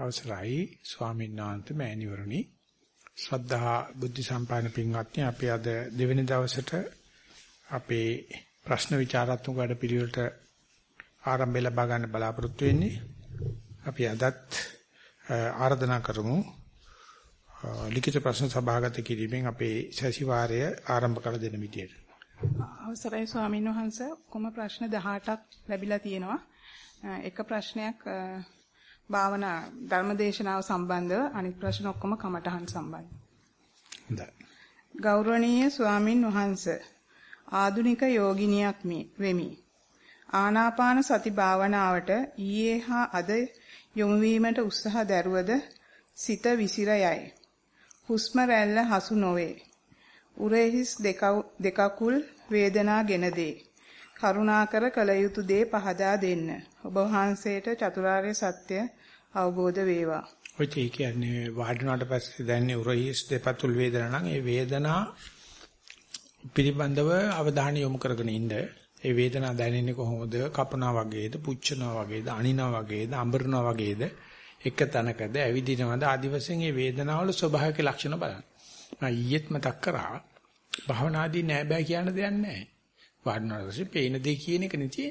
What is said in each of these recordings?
අවසරයි ස්වාමීන් වහන්සේ මෑණිවරණි. ශ්‍රද්ධා බුද්ධ සම්පන්න පින්වත්නි අපි අද දෙවෙනි දවසට අපේ ප්‍රශ්න විචාරාත්මක වැඩ පිළිවෙලට ආරම්භය ලබා ගන්න බලාපොරොත්තු වෙන්නේ. අපි අදත් ආරාධනා කරමු. ලිඛිත ප්‍රශ්න සභාගත කිරීමෙන් අපේ සැසිවාරය ආරම්භ කර දෙන විදියට. අවසරයි ස්වාමීන් වහන්සේ. කොම ප්‍රශ්න 18ක් ලැබිලා තියෙනවා. එක ප්‍රශ්නයක් භාවනා ධර්මදේශනාව සම්බන්ධව අනිත් ප්‍රශ්න ඔක්කොම කමටහන් සම්බන්ධ. හොඳයි. ගෞරවනීය ස්වාමින් වහන්සේ ආදුනික යෝගිනියක් වෙමි. ආනාපාන සති භාවනාවට ඊයේ හා අද යොමු වීමට උත්සාහ දැරුවද සිත විසිර යයි. හුස්ම රැල්ල හසු නොවේ. උරහිස් දෙකකුල් වේදනාගෙන දේ. කරුණාකර කල යුතු දේ පහදා දෙන්න. ඔබ වහන්සේට චතුරාර්ය සත්‍ය අවබෝධ වේවා. ඔය කියන්නේ වාඩිනාට පස්සේ දැනෙන උරහිස් දෙපතුල් වේදනා නම් ඒ වේදනා පිළිබඳව අවධානය යොමු කරගෙන ඉන්න. ඒ වේදනාව දැනෙන්නේ කොහොමද? කපනවා වගේද, පුච්චනවා වගේද, අනිනවා වගේද, අඹරනවා වගේද, එක තැනකද ඇවිදිනවද ආදි වශයෙන් මේ වේදනාවල ස්වභාවික ලක්ෂණ බලන්න. මම ඊයේත් මතක් කරා භවනාදී නෑ බෑ කියන දෙයක් නෑ. වාඩිනාට පස්සේ පේන දේ කියන එක නෙතියි.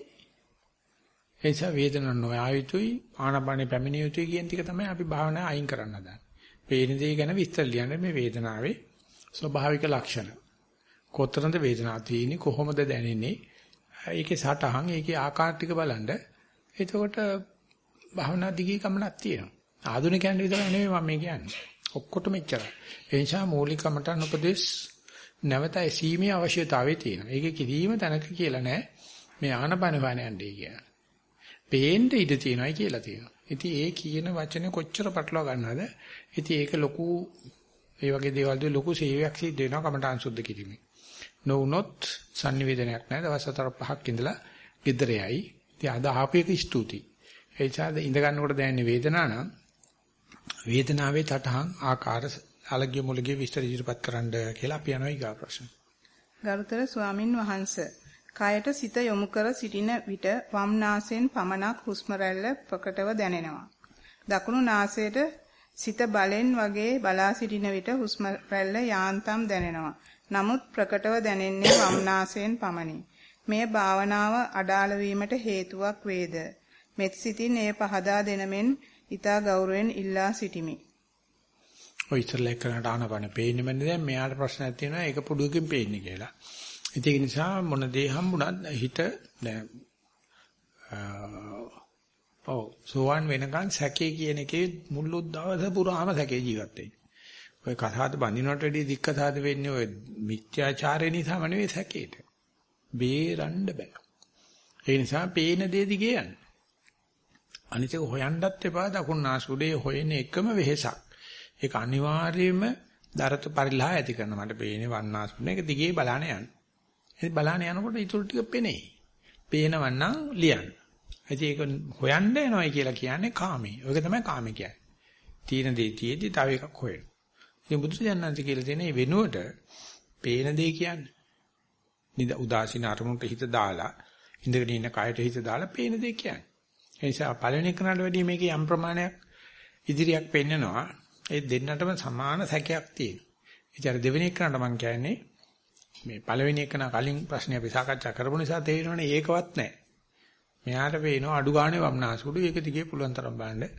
ඒ නිසා වේදනාවක් නොයා යුතුයි ආනපානෙ පැමිණිය යුතුයි කියන ටික තමයි අපි භාවනාව අයින් කරන්න හදන්නේ. පේන දේ ගැන විස්තර ලියන්නේ මේ වේදනාවේ ස්වභාවික ලක්ෂණ. කොතරම්ද වේදනාව තියෙන්නේ කොහොමද දැනෙන්නේ? ඒකේ සටහන් ඒකේ ආකාර ටික බලන්න. එතකොට භාවනා දිගේ ගමනක් තියෙනවා. ආධුනිකයන් විතර නෙවෙයි මම මේ කියන්නේ. ඔක්කොටම එච්චරයි. ඒ නිසා මූලික කමටන් උපදේශ නැවත ඇසීමේ අවශ්‍යතාවය තියෙනවා. ඒකේ කිසිම තැනක කියලා නැහැ. මේ ආනපන වණ යන්නේ කියලා. පේන්න ඉඩ තියෙනවායි කියලා තියෙනවා. ඉතින් ඒ කියන වචනේ කොච්චර පටලවා ගන්නවද? ඉතින් ඒක ලොකු ඒ වගේ දේවල් වල ලොකු සේවයක් සිද්ධ වෙනවා කමඨාන් සුද්ධ කිරීමේ. නොවුනොත් sannivedanayak නැහැ. දවස් හතර පහක් ඉඳලා ගෙදර යයි. ඉතින් අද ආපේක ස්තුති. ඒ නිසා ඉඳ ගන්නකොට දැනෙන වේදනාව නම් වේදනාවේ තටහන් ආකාර අලග්‍ය මුලගේ විස්තර ඉදිරිපත් කරන්න කියලා අපි යනවා ඊගා ප්‍රශ්න. ගරුතර ස්වාමින් වහන්සේ කයට සිත යොමු කර සිටින විට වම් නාසයෙන් පමණක් හුස්ම ප්‍රකටව දැනෙනවා. දකුණු නාසයට සිත බලෙන් වගේ බලා සිටින විට හුස්ම යාන්තම් දැනෙනවා. නමුත් ප්‍රකටව දැනෙන්නේ වම් නාසයෙන් පමණි. මේ භාවනාව අඩාල වීමට හේතුවක් වේද? මෙත් සිතින් එය පහදා දෙනමෙන් ඊතා ගෞරවයෙන් ඉල්ලා සිටිමි. ඔය ඉතරලේ කරනට ආනපන පේන්නේ මන්නේ දැන් මෙයාට ප්‍රශ්නයක් තියෙනවා ඒක පුඩුවකින් පේන්නේ කියලා. ඒක නිසා මොන දේ හම්බුණත් හිත දැන් ඔව් සෝවන් වෙනකන් සැකේ කියන එකේ මුළු දවස පුරාම සැකේ ජීවත් වෙන්නේ. ඔය කතාවද බඳිනවට වැඩිය දික් කතාවද වෙන්නේ ඔය මිත්‍යාචාරය නිසාම නෙවෙයි සැකේට. බේරන්න බෑ. ඒ නිසා පේන දේ දිගේ යන්න. අනිත් එක හොයන්නත් එපා දකුණු නාසුඩේ හොයන එකම වෙහසක්. ඒක අනිවාර්යයෙන්ම දරත පරිලහ ඇති කරන මට පේන්නේ වන්නාසුනේ ඒක දිගේ බලාන යන්න. ඒ බලාන යනකොට ඊටු ටික පෙනේ. පේනවන්නම් ලියන්න. ඉතින් ඒක හොයන්න එනවයි කියලා කියන්නේ කාමී. ඒක තමයි කාමී කියන්නේ. තීන දේ තියේදී තව එකක් හොයන. ඉතින් බුදුසජාණන්සේ කියලා තියෙන මේ වෙනුවට පේන දේ කියන්නේ. නිද උදාසීන අරමුණට හිත දාලා ඉඳගෙන ඉන්න කයට හිත දාලා පේන දේ කියන්නේ. ඒ නිසා පළවෙනි එකනට වැඩිය මේකේ යම් ප්‍රමාණයක් ඉදිරියක් පෙන්නනවා. ඒ දෙන්නටම සමාන සැකයක් තියෙනවා. ඉතින් අර දෙවෙනි එකනට මම කියන්නේ මේ පළවෙනි එකන කලින් ප්‍රශ්නේ අපි සාකච්ඡා කරපු නිසා තේරෙනවනේ ඒකවත් නැහැ. මෙයාට පේනවා අඩු ගානේ වම්නාසුඩු ඒක දිගේ පුළුවන් තරම් බලන්න.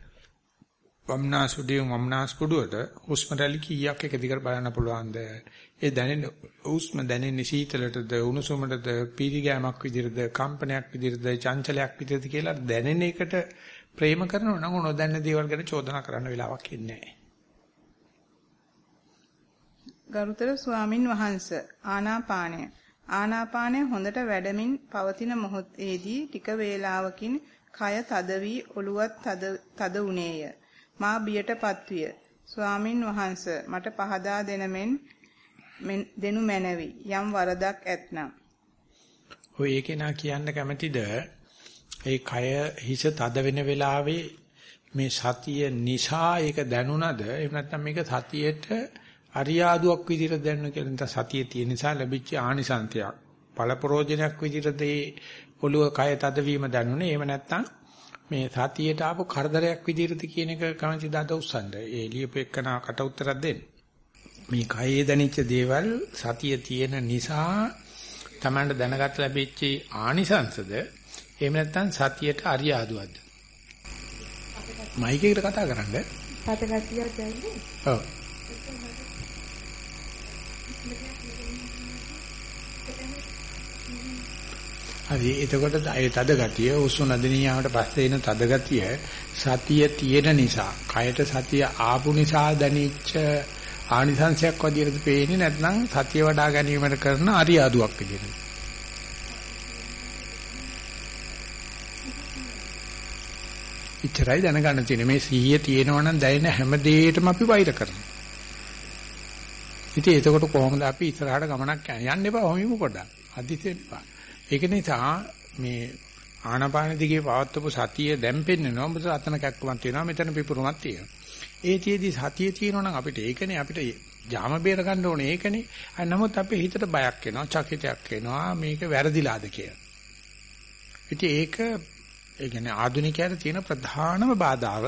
වම්නාසුඩිය වම්නාස්කුඩුවට හුස්ම රැලි කීයක් එක දිගට බලන්න පුළුවන්ද? ඒ දැනෙන හුස්ම දැනෙන්නේ සීතලටද උණුසුමටද පීරිගෑමක් විදිහටද කම්පනයක් විදිහටද චංචලයක් විදිහටද කියලා දැනෙන එකට ප්‍රේම කරනවා නම් නොදැන්න දේවල් ගැන චෝදනා කරන්න වෙලාවක් ඉන්නේ නැහැ. ගරුතර ස්වාමින් වහන්ස ආනාපානය. ආනාපානය හොඳට වැඩමින් පවතින මොහොතේදී ටික වේලාවකින් කය තද වී ඔළුවත් තද තද උනේය මා බියටපත් විය. ස්වාමින් වහන්ස මට පහදා දෙනමෙන් දෙනු මැනවි. යම් වරදක් ඇතනම්. ඔය ඒකේ නා කියන්න කැමැතිද? ඒ කය හිස තද වෙන වෙලාවේ මේ සතිය නිසා ඒක දැනුණද? එහෙම නැත්නම් මේක සතියේට අරියාදුවක් විදිහට දැනන කියලා නැත්නම් සතියේ තියෙන නිසා ලැබිච්ච ආනිසන්තයක් පළපරෝජනයක් විදිහට ඒ ඔළුව කය තදවීම දැනුනේ එහෙම නැත්නම් මේ සතියට ආපු කරදරයක් විදිහට කියන එක කමචි දාත උස්සන්න. ඒ ලියපු එක්කන කට උත්තරයක් දෙන්න. මේ කයේ දැනෙච්ච දේවල් සතිය තියෙන නිසා Tamanට දැනගත් ලැබිච්ච ආනිසංසද එහෙම නැත්නම් සතියට අරියාදුවක්ද? මයික් එකට කතා කරන්න. පතගතියක් දැන්නේ. ඔව්. හරි එතකොට ඒ තද ගතිය උස්සු නදිනියාවට පස්සේ එන තද ගතිය සතිය තියෙන නිසා කයට සතිය ආපු නිසා දැනෙච්ච ආනිසංශයක් වදිරද පේන්නේ නැත්නම් සතිය වඩා ගැනීමකට කරන අරියාදුවක් විදිහට ඉතරයි දැනගන්න තියෙන්නේ. මේ සිහිය තියෙනවා නම් දැනෙන හැම දෙයකටම අපි වෛර කරනවා. ඉතින් එතකොට කොහොමද අපි ඉස්සරහට ගමනක් යන්න? එපා ඔහොම පොඩ්ඩක්. අදිතෙන්න එපා. ඒක නිසා මේ ආනාපාන දිගේ පවත්වපු සතිය දැන් පෙන්නනවා මොකද අතන කැක්කමක් තියෙනවා මෙතන පිපුරුමක් තියෙනවා. ඒ තියේදී සතිය තියෙනවා නම් අපිට ඒකනේ අපිට ජාම බේර ගන්න ඕනේ ඒකනේ. නමුත් අපේ හිතට බයක් එනවා, චකිතයක් එනවා මේක වැරදිලාද කියලා. ඉතින් ඒක ඒ කියන්නේ ආධුනිකයන්ට තියෙන ප්‍රධානම බාධාව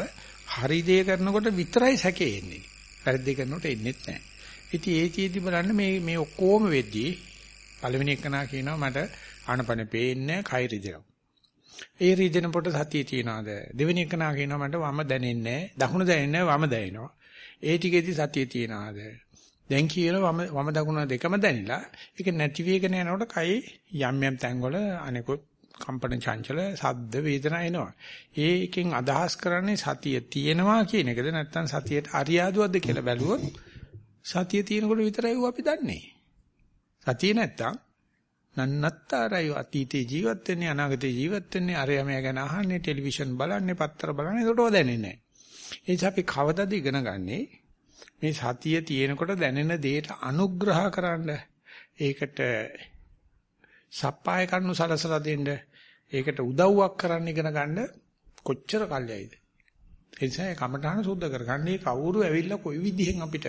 හරි දේ කරනකොට විතරයි සැකේ එන්නේ. වැරදි කරනකොට එන්නේ නැහැ. ඉතින් ඒ චීදි බලන්න මේ මේ ඔක්කොම වෙද්දී පළවෙනි එකනා කියනවා මට ආනපන පේන්නේ කය රිදෙනවා. ඒ රිදෙන පොට සතිය තියනවාද? දෙවෙනි එක නා කියනවා මට වම දැනෙන්නේ දකුණ දැනෙන්නේ වම දැනෙනවා. ඒ ටිකේදී සතිය තියනවාද? දැන් කියන වම වම දකුණ දෙකම දැනිලා ඒක නැති වෙගෙන යනකොට කයි යම් යම් තැන්වල අනිකුත් කම්පන චංචල සද්ද වේදනා එනවා. ඒකෙන් අදහස් කරන්නේ සතිය තියෙනවා කියන එකද නැත්නම් සතියට අරියාදුවක්ද කියලා බැලුවොත් සතිය තියෙනකොට විතරයි අපි දන්නේ. සතිය නැත්තම් නන්නත්තරයි අතීතේ ජීවත් වෙන්නේ අනාගතේ ජීවත් වෙන්නේ. අරයමයා ගැන අහන්නේ ටෙලිවිෂන් බලන්නේ පත්තර බලන්නේ. ඒකට දැනෙන්නේ නැහැ. ඒ නිසා අපි කවදද ඉගෙන ගන්නේ? මේ සතිය තියෙනකොට දැනෙන දෙයට අනුග්‍රහ කරන්න. ඒකට සප්පාය කරනු සලසලා දෙන්න. ඒකට උදව්වක් කරන්න ඉගෙන ගන්න කොච්චර කල්යයිද? ඒ නිසා ඒ කමඨාන සුද්ධ කරගන්නේ කවුරු ඇවිල්ලා කොයි විදිහෙන් අපිට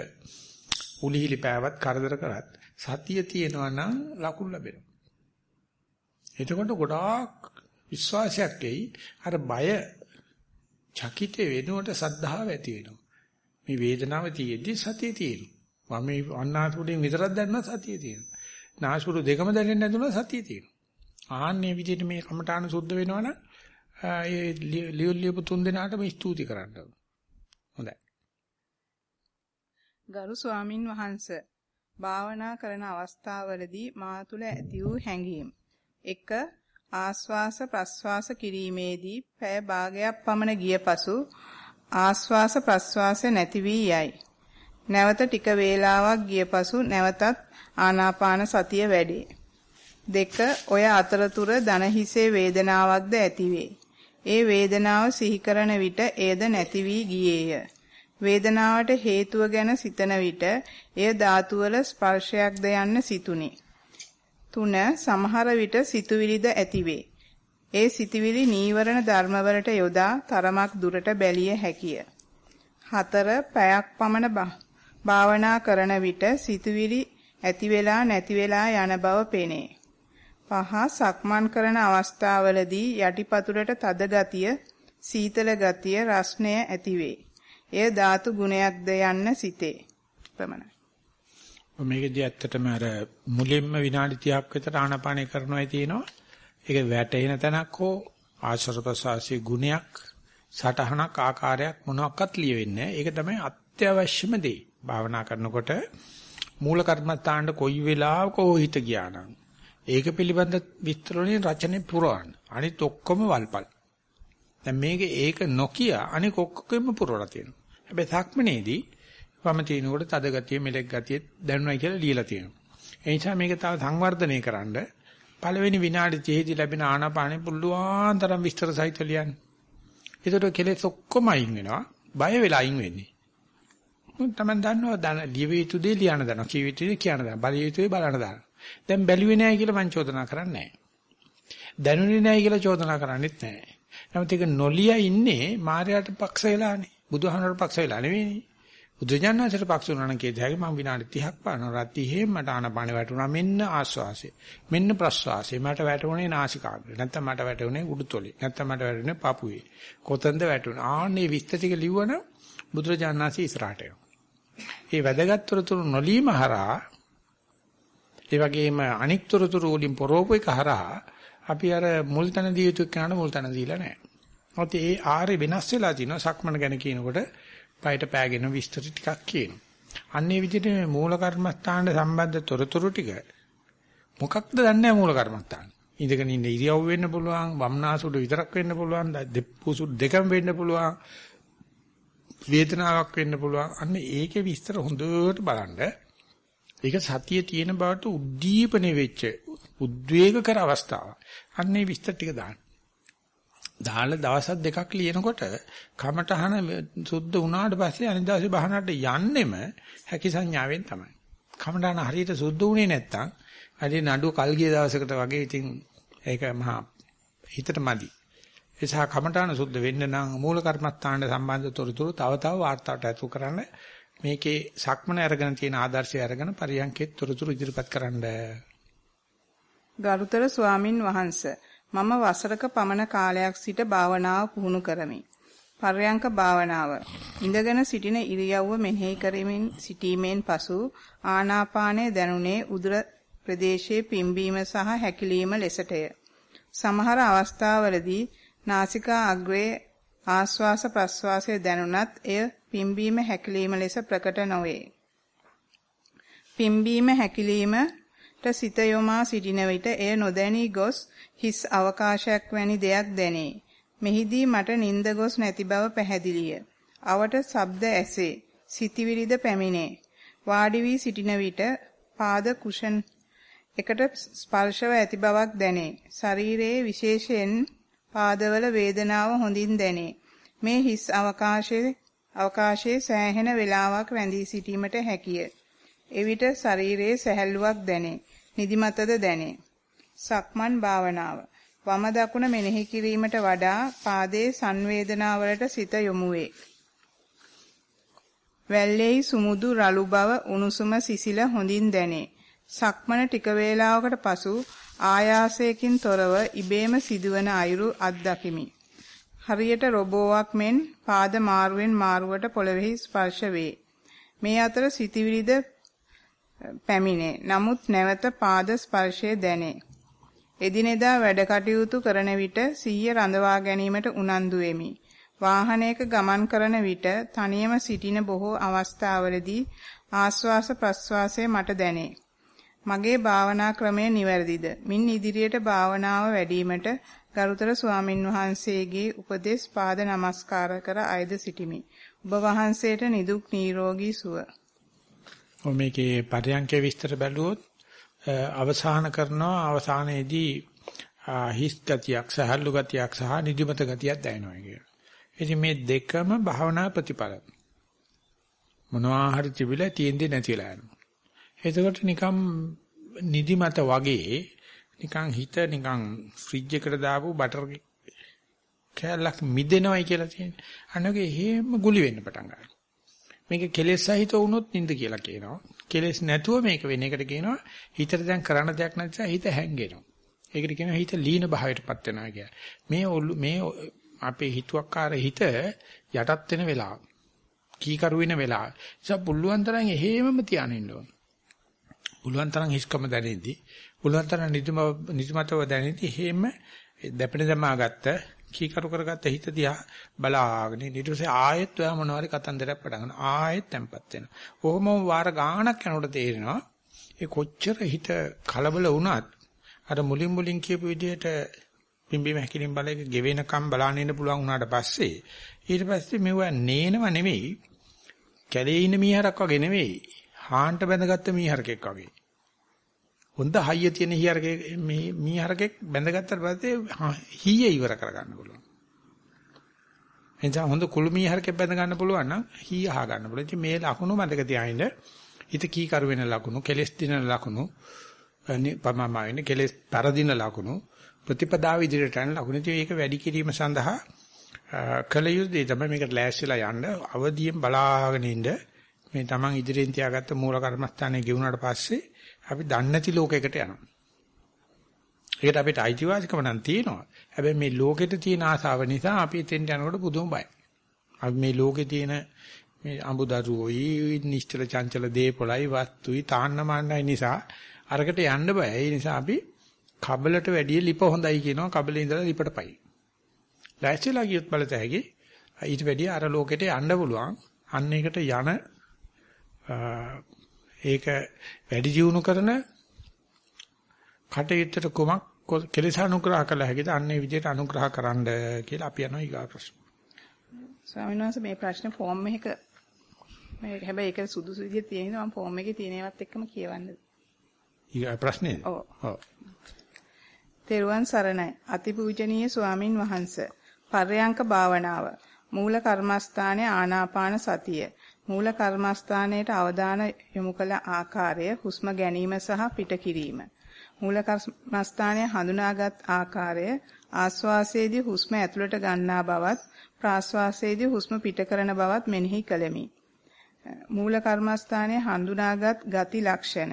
උලිහිලි පෑවත් කරදර කරත් සතිය තියෙනවා නම් ලකුණු ලැබෙනවා. එතකොට ගොඩාක් විශ්වාසයක් එයි. අර බය චකිතේ වෙනුවට සද්ධාව ඇති වෙනවා. මේ වේදනාව තියෙද්දි සතිය තියෙනවා. මම මේ අන්නාසුරෙන් විතරක් දැනන සතිය තියෙනවා. නාසුරු දෙකම දැනෙන්නේ නැතුණ සතිය තියෙනවා. ආන්නේ විදිහට මේ කමඨාන සුද්ධ වෙනවනම් ඒ ලියු ලියපු තුන් දෙනාටම ස්තුති කරන්න හොඳයි. ගරු ස්වාමින් වහන්සේ භාවනා කරන අවස්ථාවවලදී මා තුළ ඇති වූ හැඟීම් 1 ආස්වාස ප්‍රස්වාස කිරීමේදී පැය භාගයක් පමණ ගිය පසු ආස්වාස ප්‍රස්වාස නැති වී යයි. නැවත ටික වේලාවක් ගිය පසු නැවතත් ආනාපාන සතිය වැඩේ. දෙක ඔය අතරතුර දන හිසේ වේදනාවක්ද ඇතිවේ. ඒ වේදනාව සිහි කරන විට එයද නැති වී ගියේය. වේදනාවට හේතුව ගැන සිතන විට එය ධාතුවල ස්පර්ශයක්ද යන්න සිතුනි. 3 සමහර විට සිතුවිලිද ඇතිවේ. ඒ සිතුවිලි නීවරණ ධර්මවලට යොදා තරමක් දුරට බැලිය හැකිය. 4 පැයක් පමණ භාවනා කරන විට සිතුවිලි ඇති වෙලා නැති වෙලා යන බව පෙනේ. පහ සක්මන් කරන අවස්ථාවලදී යටිපතුලට තද ගතිය, සීතල ගතිය, රස්ණය ඇතිවේ. එය ධාතු ගුණයක්ද යන්න සිතේ. ප්‍රමණයි. මේකදී ඇත්තටම අර මුලින්ම විනාඩි 30ක් විතර ආනාපානය කරනවායි තියෙනවා. ඒක වැටෙන තැනක් හෝ ආශ්‍රව ප්‍රසවාසී ගුණයක් සටහනක් ආකාරයක් මොනක්වත් ලියෙන්නේ ඒක තමයි අත්‍යවශ්‍යම දේ. භාවනා කරනකොට මූල කර්මස්ථානට කොයි වෙලාවක හිත ගියා නම් ඒක පිළිබඳ විස්තර වලින් රචනයේ පුරවන්න. අනිත් ඔක්කොම වල්පල්. දැන් මේක ඒක නොකිය අනික ඔක්කොගෙම පුරවලා තියෙනවා. හැබැයි සක්මනේදී වම තිනකොට තද ගතිය මෙලෙක් ගතිය දැනුණා කියලා ලියලා තියෙනවා. ඒ නිසා මේක තව සංවර්ධනය කරන්න පළවෙනි විනාඩි 30 දී ලැබෙන ආනාපානෙ පුළුවන් තරම් විස්තර සහිත ලියන්න. ඒකට කෙලෙස් ඔක්කොම අයින් වෙනවා. බය වෙලා අයින් වෙන්නේ. මොන් තමයි දන්නවා දන ලියවිය යුතු දේ ලියන්න දනවා. කිය යුතු දේ කියන්න දනවා. බලිය යුතු දේ බලන්න දනවා. දැන් බැලුවේ නැහැ කියලා මං චෝදනා කරන්නේ නැහැ. දැනුනේ නැහැ කියලා චෝදනා කරන්නේත් නැහැ. නමුත් ඒක නොලිය ඉන්නේ මායයට පක්ෂ වෙලානේ. බුදුහාමරට පක්ෂ වෙලා නෙවෙයිනේ. බුදුජානනාචර පක්ෂ උනන කේද හැකි මම විනාඩි 30ක් පානවා. රත් 30 මට ආනපාන වැටුණා. මෙන්න ආස්වාසය මෙන්න ප්‍රස්වාසය මට වැටුනේ නාසිකාග්‍රේ. නැත්නම් මට වැටුනේ උඩුතොලේ. නැත්නම් මට වැටුනේ පපුවේ. කොතනද වැටුනේ ආන්නේ විස්තර ටික ලිව්වන බුදුරජාණන්සේ ඉස්සරහට ඒ වැදගත් තොරතුරු නොලීම හරහා ඒ වගේම අනික් තොරතුරු වලින් පොරෝපු එක හරහා අපි අර මුල් තැන දිය යුතු කෙනාට මුල් තැන දීලා නැහැ. මොකද ඒ ආරේ වෙනස් වෙලා තිනවා සක්මන ගැන කියනකොට පයට පෑගෙන විස්තර ටිකක් කියනවා. අන්නේ විදිහට මේ මූල කර්මස්ථානට සම්බන්ධ තොරතුරු ටික මොකක්ද දන්නේ මූල කර්මස්ථාන. ඉඳගෙන ඉන්න ඉරියව් වෙන්න පුළුවන්, වම්නාසුඩ විතරක් වෙන්න පුළුවන්, දෙප්පුසු දෙකම වෙන්න පුළුවන්. වේදනාවක් වෙන්න පුළුවන්. අන්න ඒකේ විස්තර හොඳට බලන්න. ඒක සතිය තියෙන බවට උද්දීපන වෙච්ච උද්වේග කර අවස්ථාවක්. අන්නේ විස්තර ටික දාන්න. දාලා දවස් දෙකක් ලියනකොට කමටහන සුද්ධ වුණාට පස්සේ අනිත් දවසේ බහනට යන්නෙම හැකි සංඥාවෙන් තමයි. කමටහන හරියට සුද්ධ වුණේ නැත්තම් හරි නඩුව කල් ගිය දවසකට වගේ ඉතින් ඒක මහා හිතට මදි. ඒ සහ කමටහන සුද්ධ වෙන්න නම් මූල කර්මස්ථානට සම්බන්ධ තොරතුරු තව තව වාර්තාවට ඇතුළු කරන්න මේකේ සක්මන අරගෙන තියෙන ආදර්ශය අරගෙන පරියන්කෙත් තොරතුරු ඉදිරිපත් කරන්න. ගරුතර ස්වාමින් වහන්සේ මම වසරක පමණ කාලයක් සිට භාවනාව පුහුණු කරමි. පර්යංක භාවනාව. ඉඳගෙන සිටින ඉරියව්ව මෙනෙහි කරමින් සිටීමෙන් පසු ආනාපානය දැනුනේ උදර ප්‍රදේශයේ පිම්බීම සහ හැකිලීම ලෙසටය. සමහර අවස්ථාවලදී නාසිකා අග්‍රයේ ආශ්වාස ප්‍රශ්වාසය දැනුණත් එය පිම්බීම හැකිලීම ලෙස ප්‍රකට නොවේ. පිම්බීම හැකිලීමට සිත යොමා සිටින විට එය නොදැනී ගොස් හිස් අවකාශයක් වැනි දෙයක් දැනේ. මෙහිදී මට නිින්ද ගොස් නැති බව පැහැදිලිය. අවට ශබ්ද ඇසේ. සිතිවිලිද පැමිණේ. වාඩි වී සිටින විට පාද කුෂන් එකට ස්පර්ශව ඇති බවක් දැනේ. ශරීරයේ විශේෂයෙන් පාදවල වේදනාව හොඳින් දැනේ. මේ හිස් අවකාශයේ අවකාශයේ සෑහෙන වේලාවක් රැඳී සිටීමට හැකිය. එවිට ශරීරයේ සැහැල්ලුවක් දැනේ. නිදිමතද දැනේ. සක්මන් භාවනාව. වම දකුණ මෙනෙහි කිරීමට වඩා පාදයේ සංවේදනාවලට සිත යොමු වේ. වැල්ලෙහි සුමුදු රළු බව උණුසුම සිසිල හොඳින් දැනේ. සක්මන ටික වේලාවකට පසු ආයාසයකින් තොරව ඉබේම සිදුවන අයුරු අත්දකිමි. හරියට රොබෝවක් මෙන් පාද මාරුවෙන් මාරුවට පොළවෙහි ස්පර්ශ වේ. මේ අතර සිටිවිලිද පැමිණේ. නමුත් නැවත පාද ස්පර්ශය දැනේ. එදිනෙදා වැඩ කටයුතු කරන විට සිහිය රඳවා ගැනීමට උනන්දු වෙමි. වාහනයක ගමන් කරන විට තනියම සිටින බොහෝ අවස්ථාවලදී ආස්වාස ප්‍රස්වාසය මට දැනේ. මගේ භාවනා ක්‍රමය නිවැරදිද? මින් ඉදිරියට භාවනාව වැඩිවීමට ගරුතර ස්වාමින් වහන්සේගේ උපදෙස් පාද නමස්කාර කර අයද සිටිමි. ඔබ වහන්සේට නිදුක් නිරෝගී සුව. ඔ මේකේ පරයන්කේ විස්තර බැලුවොත් අවසාන කරනවා අවසානයේදී හිස් ගතියක් සහල්ලු ගතියක් සහ නිදිමත ගතියක් දැනෙනවා කියන. ඉතින් මේ දෙකම භාවනා ප්‍රතිපල. මොනවා හරි තිබිලා තියෙන්නේ නැතිලා යනවා. එතකොට නිකම් නිදිමත වගේ නිකන් හිත නිකන් ෆ්‍රිජ් එකට දාපු බටර් කෑල්ලක් මිදෙනවයි කියලා තියෙන්නේ. අනගේ හේම ගුලි වෙන්න පටන් ගන්නවා. මේක කෙලෙස් සහිත වුණොත් නින්ද කියලා කියනවා. කෙලෙස් නැතුව මේක වෙන එකට කියනවා හිතට දැන් කරන්න දෙයක් නැතිව හිත හැංගෙනවා. ඒකට කියනවා හිත ලීන භාවයටපත් වෙනවා කියලා. මේ මේ අපේ හිතුවක්කාර හිත යටත් වෙන වෙලාව. කීකරු වෙන වෙලාව. ඒ නිසා පුළුවන් තරම් එහෙමම තියාගෙන ඉන්න ඕන. පුළුවන් තරම් හිස්කම දැනෙද්දී පුළුවන් තරම් නිදිමතව දැනෙද්දී හේම දැපෙන දමාගත්ත කීකරු කරගත්ත හිත දිහා බලාගෙන ඊට පස්සේ ආයෙත් ඔයා මොනවාරි කතන්දරයක් පටන් ගන්න. ආයෙත් tempත් වෙනවා. කොහොම වාර ගාණක් යනකොට තේරෙනවා ඒ කොච්චර හිත කලබල වුණත් අර මුලින් මුලින් කියපු විදිහට පිම්බීම හැකිලින් බලයක ගෙවෙනකම් බලන්න ඉන්න පුළුවන් වුණාට පස්සේ ඊට පස්සේ මෙව නේනව නෙවෙයි. කැලේ ඉන්න මීහරක් වගේ නෙවෙයි. හාන්ට බැඳගත්ත මීහරකෙක් වගේ. හොඳ හයිය තියෙන හීහරකේ මේ මීහරකෙක් බැඳගත්තට පස්සේ හීය ඉවර කරගන්න පුළුවන්. එනිසා හොඳ කුළු මීහරකෙක් බැඳ ගන්න පුළුවන් නම් හීය අහ ගන්න පුළුවන්. ඉතින් මේ ලකුණු මතක තියාගන්න හිත කී කරු වෙන ලකුණු, කෙලස් දින ලකුණු, පමම වෙන කෙලස් පරදින ලකුණු, ප්‍රතිපදාව ඉදිරියට යන ලකුණු. ඉතින් ඒක වැඩි කිරීම සඳහා කල යුත්තේ තමයි මේකට ලෑස්තිලා යන්න අවදියෙන් බලාගෙන ඉන්න මේ Taman ඉදිරියෙන් තියාගත්ත මූල කර්මස්ථානයේ ගෙවුනට පස්සේ අපි දන්නේ නැති ලෝකයකට යනවා. ඒකට අපිට අයිතිවාසිකම නම් තියෙනවා. හැබැයි මේ ලෝකෙට තියෙන ආසාව නිසා අපි එතෙන්ට යනකොට පුදුම බයයි. අපි මේ ලෝකේ තියෙන මේ අඹදරුවෝයි නිශ්චල චංචල දේපොළයි වස්තුයි තාන්න මාන්නයි නිසා අරකට යන්න බයයි. ඒ නිසා අපි කබලට වැඩිය ලිප හොඳයි කියනවා කබලේ ඉඳලා ලිපට පයි. ලෑස්තිලා ගියොත් බලත හැකි ඊට වැඩිය අර ලෝකෙට යන්න පුළුවන්. අන්න ඒකට යන ඒක වැඩි ජීවුණු කරන කටයුත්තට කුමක් කෙලෙස අනුග්‍රහ කළ හැකිද? අන්නේ විදිහට අනුග්‍රහ කරන්න කියලා අපි යනවා ඊගා ප්‍රශ්න. ස්වාමීන් වහන්සේ මේ ප්‍රශ්නේ ෆෝම් එකක මේ හැබැයි ඒක සුදුසු විදිහට තියෙනවා මම ෆෝම් එකේ තියෙන ඒවත් එක්කම කියවන්නද? ඊගා ප්‍රශ්නේ? ඔව්. ඔව්. තෙරුවන් සරණයි. අතිපූජනීය ස්වාමින් වහන්සේ. පර්යංක භාවනාව. මූල කර්මස්ථානයේ ආනාපාන සතිය. මූල කර්මස්ථානයේට අවධාන යොමු කළ ආකාරය හුස්ම ගැනීම සහ පිට කිරීම. මූල කර්මස්ථානයේ හඳුනාගත් ආකාරය ආස්වාසයේදී හුස්ම ඇතුළට ගන්නා බවත් ප්‍රාස්වාසයේදී හුස්ම පිට කරන බවත් මෙනෙහි කළෙමි. මූල කර්මස්ථානයේ හඳුනාගත් ගති ලක්ෂණ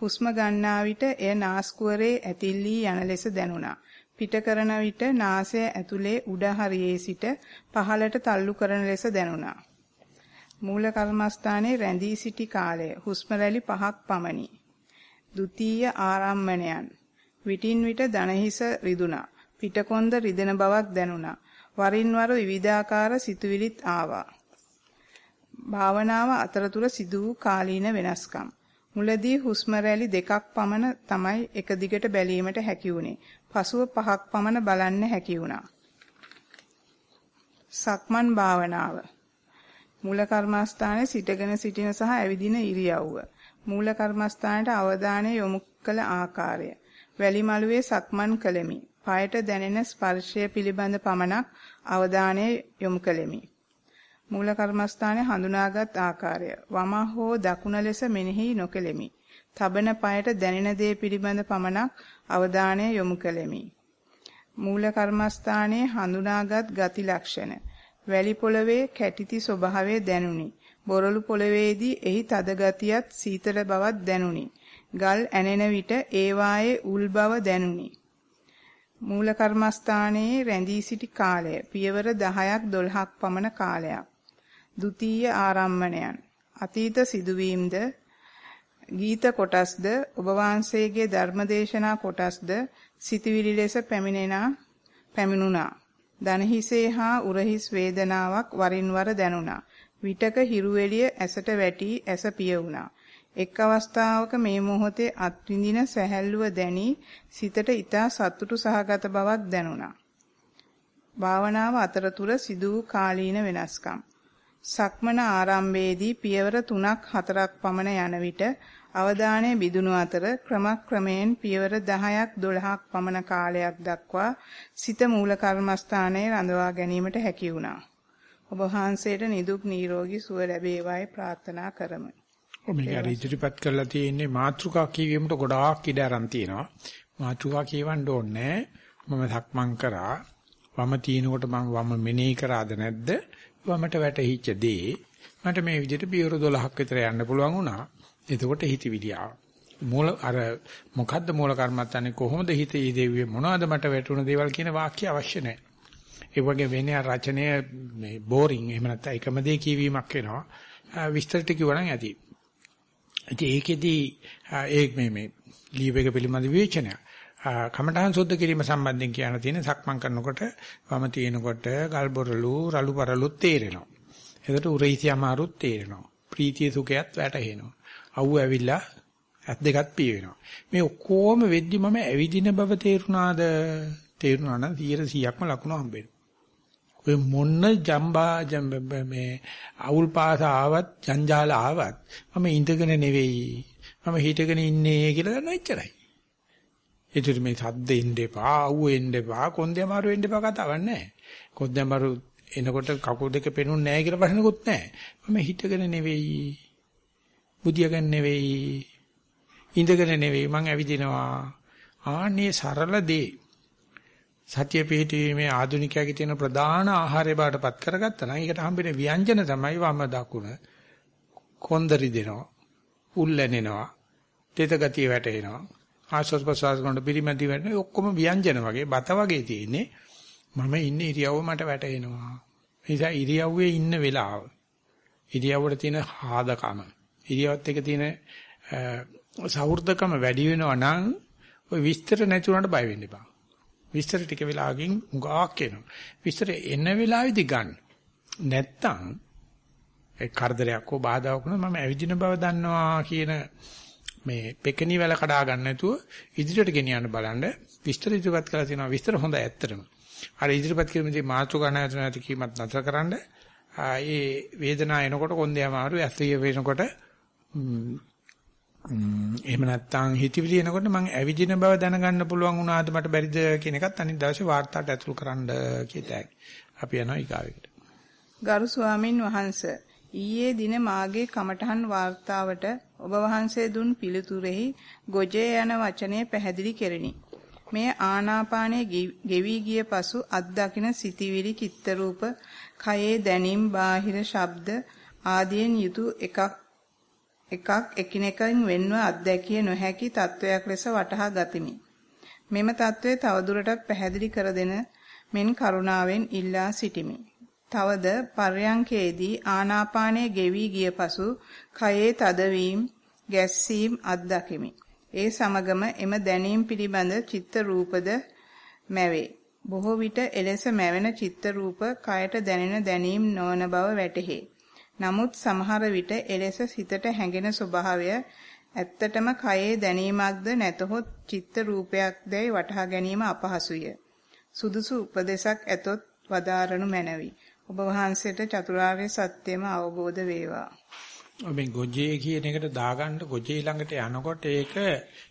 හුස්ම ගන්නා විට එය නාස්කුවරේ ඇතිල්ලී යන ලෙස දැනුණා. පිට කරන විට නාසය ඇතුලේ උඩ හරියේ සිට පහළට තල්ලු කරන ලෙස දැනුණා. මූල කර්මස්ථානයේ රැඳී සිටි කාලය හුස්ම රැලි පහක් පමණි. ဒ ුතිය ආරම්මණයන් විටින් විට දනහිස රිදුණා. පිටකොන්ද රිදෙන බවක් දැනුණා. වරින් වර විවිධාකාර සිතුවිලිත් ආවා. භාවනාව අතරතුර සිදු වූ කාලීන වෙනස්කම්. මුලදී හුස්ම රැලි දෙකක් පමණ තමයි එක දිගට බැලීමට හැකි වුණේ. පසුව පහක් පමණ බලන්න හැකි වුණා. සක්මන් භාවනාව. මූල කර්මස්ථානයේ සිටගෙන සිටින සහ ඇවිදින ඉරියව්ව. මූල කර්මස්ථානයට අවධානය යොමු කළ ආකාරය. වැලි මළුවේ සක්මන් කළෙමි. පායට දැනෙන ස්පර්ශය පිළිබඳ පමණක් අවධානය යොමු කළෙමි. මූල කර්මස්ථානයේ හඳුනාගත් ආකාරය වම හෝ දකුණ ලෙස මෙනෙහි නොකෙලෙමි. තබන පායට දැනෙන දේ පිළිබඳ පමණක් අවධානය යොමු කළෙමි. මූල කර්මස්ථානයේ හඳුනාගත් ගති ලක්ෂණ වැලි පොළවේ කැටිති ස්වභාවය දැනුනි. බොරළු පොළවේදී එහි තද ගතියත් සීතල බවක් දැනුනි. ගල් ඇනෙන විට ඒවායේ උල් බව දැනුනි. මූල කර්මස්ථානයේ රැඳී සිටි කාලය පියවර 10ක් 12ක් පමණ කාලයක්. ဒ ුතිය ආරම්මණයන් අතීත සිදුවීම්ද ගීත කොටස්ද ඔබ වහන්සේගේ ධර්මදේශනා කොටස්ද සිතවිලි ලෙස පැමිණෙනා පැමිණුණා. දනහිසේ හා උරහිස් වේදනාවක් වරින් වර දැනුණා. විටක හිරුවෙලිය ඇසට වැටි ඇස පිය වුණා. එක් අවස්ථාවක මේ මොහොතේ අත්විඳින සැහැල්ලුව දැනි සිතට ඊතා සතුටු සහගත බවක් දැනුණා. භාවනාව අතරතුර සිදු වූ කාලීන වෙනස්කම්. සක්මන ආරම්භයේදී පියවර 3ක් 4ක් පමණ යන විට අවධානය බිඳුණු අතර ක්‍රමක්‍රමයෙන් පියවර 10ක් 12ක් පමණ කාලයක් දක්වා සිත මූල කර්මස්ථානයේ රඳවා ගැනීමට හැකි වුණා. ඔබ වහන්සේට නිදුක් නිරෝගී සුව ලැබේවායි ප්‍රාර්ථනා කරමි. මේක අර ඉදිරිපත් කරලා තියෙන්නේ මාත්‍රිකා කියවීමට ගොඩාක් ඉඩ අරන් තියෙනවා. මාත්‍රිකා කියවන්න ඕනේ මම සක්මන් කරා වම තිනකොට මම වම මෙනෙහි කරාද නැද්ද? වමට වැටහිච්ච දේ මට මේ විදිහට පියවර 12ක් විතර යන්න පුළුවන් වුණා. එතකොට හිතවිලි මූල අර මොකද්ද මූල කර්මත්තන්නේ කොහොමද හිතේ දෙවිය මොනවද මට වැටුණ දේවල් කියන වාක්‍ය අවශ්‍ය නැහැ. ඒ වගේ වෙන්නේ රචනය මේ බෝරින් එහෙම නැත්නම් එකම දේ කියවීමක් වෙනවා. විස්තර ටික කිව්වනම් ඇති. ඉතින් ඒකෙදී ඒ මේ මේ ලීව් එක පිළිබඳ විවේචනය කමඨහන් සුද්ධ කිරීම සම්බන්ධයෙන් කියන තියෙන සක්මන් කරනකොට වම තියෙනකොට ගල්බොරළු රළු පරළුත් තේරෙනවා. එතකොට උරහිසිය අමාරුත් තේරෙනවා. ප්‍රීතිය සුඛයත් වැටහෙනවා. අවු ඇවිල්ලා ඇස් දෙකත් පිය වෙනවා. මේ ඔක්කොම වෙද්දි මම ඇවිදින බව තේරුණාද? තේරුණා නම් 100%ක්ම ලකුණු හම්බෙනවා. ඔය මොන්න ජම්බා මේ අවුල් පාස ආවත් ජංජාල ආවත් මම ඉඳගෙන නෙවෙයි මම හිටගෙන ඉන්නේ කියලා දන්නා එච්චරයි. ඒතර මේ සද්ද එන්න එපා, අවු එන්න එපා, කොන්දේ අමාරු වෙන්න එපා කතාවක් නැහැ. කොන්දේ අමාරු එනකොට කකුල් දෙක පෙනුන්නේ නැහැ කියලා ප්‍රශ්නකුත් නැහැ. මම හිටගෙන නෙවෙයි. බුදියාගෙන නෙවෙයි. ඉඳගෙන නෙවෙයි මං ඇවිදිනවා. ආන්නේ සරල දේ සත්‍ය පිහිටීමේ ආධුනිකයාගේ තියෙන ප්‍රධාන ආහාරය බාටපත් කරගත්තා නම් ඒකට හම්බෙන ව්‍යංජන තමයි වම දකුණ කොන්දරි දෙනවා. උල්ලැනෙනවා. තෙත ගතිය වැටෙනවා. ආශ්වාස ප්‍රශ්වාස කරනකොට පිරිමැදි වැටෙන ඔක්කොම ව්‍යංජන වගේ බත වගේ තියෙන්නේ. මම ඉන්නේ ඉරියව්ව මට වැටෙනවා. ඒ නිසා ඉරියව්වේ ඉන්න වෙලාව. ඉරියව්වට තියෙන හාදකම. ඉරියව්වත් එක තියෙන සෞහෘදකම වැඩි වෙනවා නම් ওই විස්තර නැති වුණාට බය වෙන්න එපා. විස්තර ටික වෙලාවකින් උගාක් එනවා. විස්තර එන වෙලාවෙදි ගන්න. නැත්තම් ඒ කරදරයක් හෝ බාධාවක් වුණා මම ඇවිදින බව දන්නවා කියන මේ පෙකණි වල කඩා ගන්න නැතුව ඉදිරියට ගෙනියන්න බලන්න විස්තර ඉදිරිපත් කරලා තියෙනවා විස්තර හොඳ ඇත්තටම. අර ඉදිරිපත් කිරීමේදී මාතෘකා නැවත නැති කීමත් නතරකරනද ඒ වේදනාව එනකොට කොන්දේ අමාරු ඇස්තිය වෙනකොට එහෙම නැත්නම් හිතවිලි එනකොට මම ඇවිදින බව දැනගන්න පුළුවන් වුණාද මට බැරිද කියන එකත් අනිත් දවසේ වාර්තාවට ඇතුල් කරන්න කියතයි. අපි යනවා ඊගාවෙකට. ගරු ස්වාමින් වහන්සේ ඊයේ දින මාගේ කමඨහන් වාර්තාවට ඔබ වහන්සේ දුන් පිළිතුරෙහි ගොජේ යන වචනය පැහැදිලි කෙරිනි. මෙය ආනාපානයේ ගෙවි ගිය පසු අත්දකින සිටිවිලි චිත්තරූප කයේ දැනීම් බාහිර ශබ්ද ආදියෙන් යුතු එකක් එකක් එකිනෙකින් වෙන්ව අත්දැකිය නොහැකි තත්වයක් ලෙස වටහා ගතිමි. මෙම తත්වය තවදුරටත් පැහැදිලි කර දෙන මෙන් කරුණාවෙන් ඉල්ලා සිටිමි. තවද පර්යංකේදී ආනාපානයේ ගෙවි ගිය පසු කයේ තදවීම, ගැස්සීම් අත්දකිමි. ඒ සමගම එම දැනීම් පිළිබඳ චිත්ත රූපද මැවේ. බොහෝ විට එලෙස මැවෙන චිත්ත රූප කයට දැනෙන දැනීම් නොවන බව වැටහේ. නමුත් සමහර විට එලෙස සිතට හැඟෙන ස්වභාවය ඇත්තටම කයේ දැනීමක්ද නැතහොත් චිත්ත රූපයක්දයි වටහා ගැනීම අපහසුය. සුදුසු උපදේශක් ඇතොත් වදාරනු මැනවි. ඔබ වහන්සේට චතුරාර්ය සත්‍යම අවබෝධ වේවා. මේ ගොජේ කියන එකට දාගන්න ගොජේ ළඟට යනකොට ඒක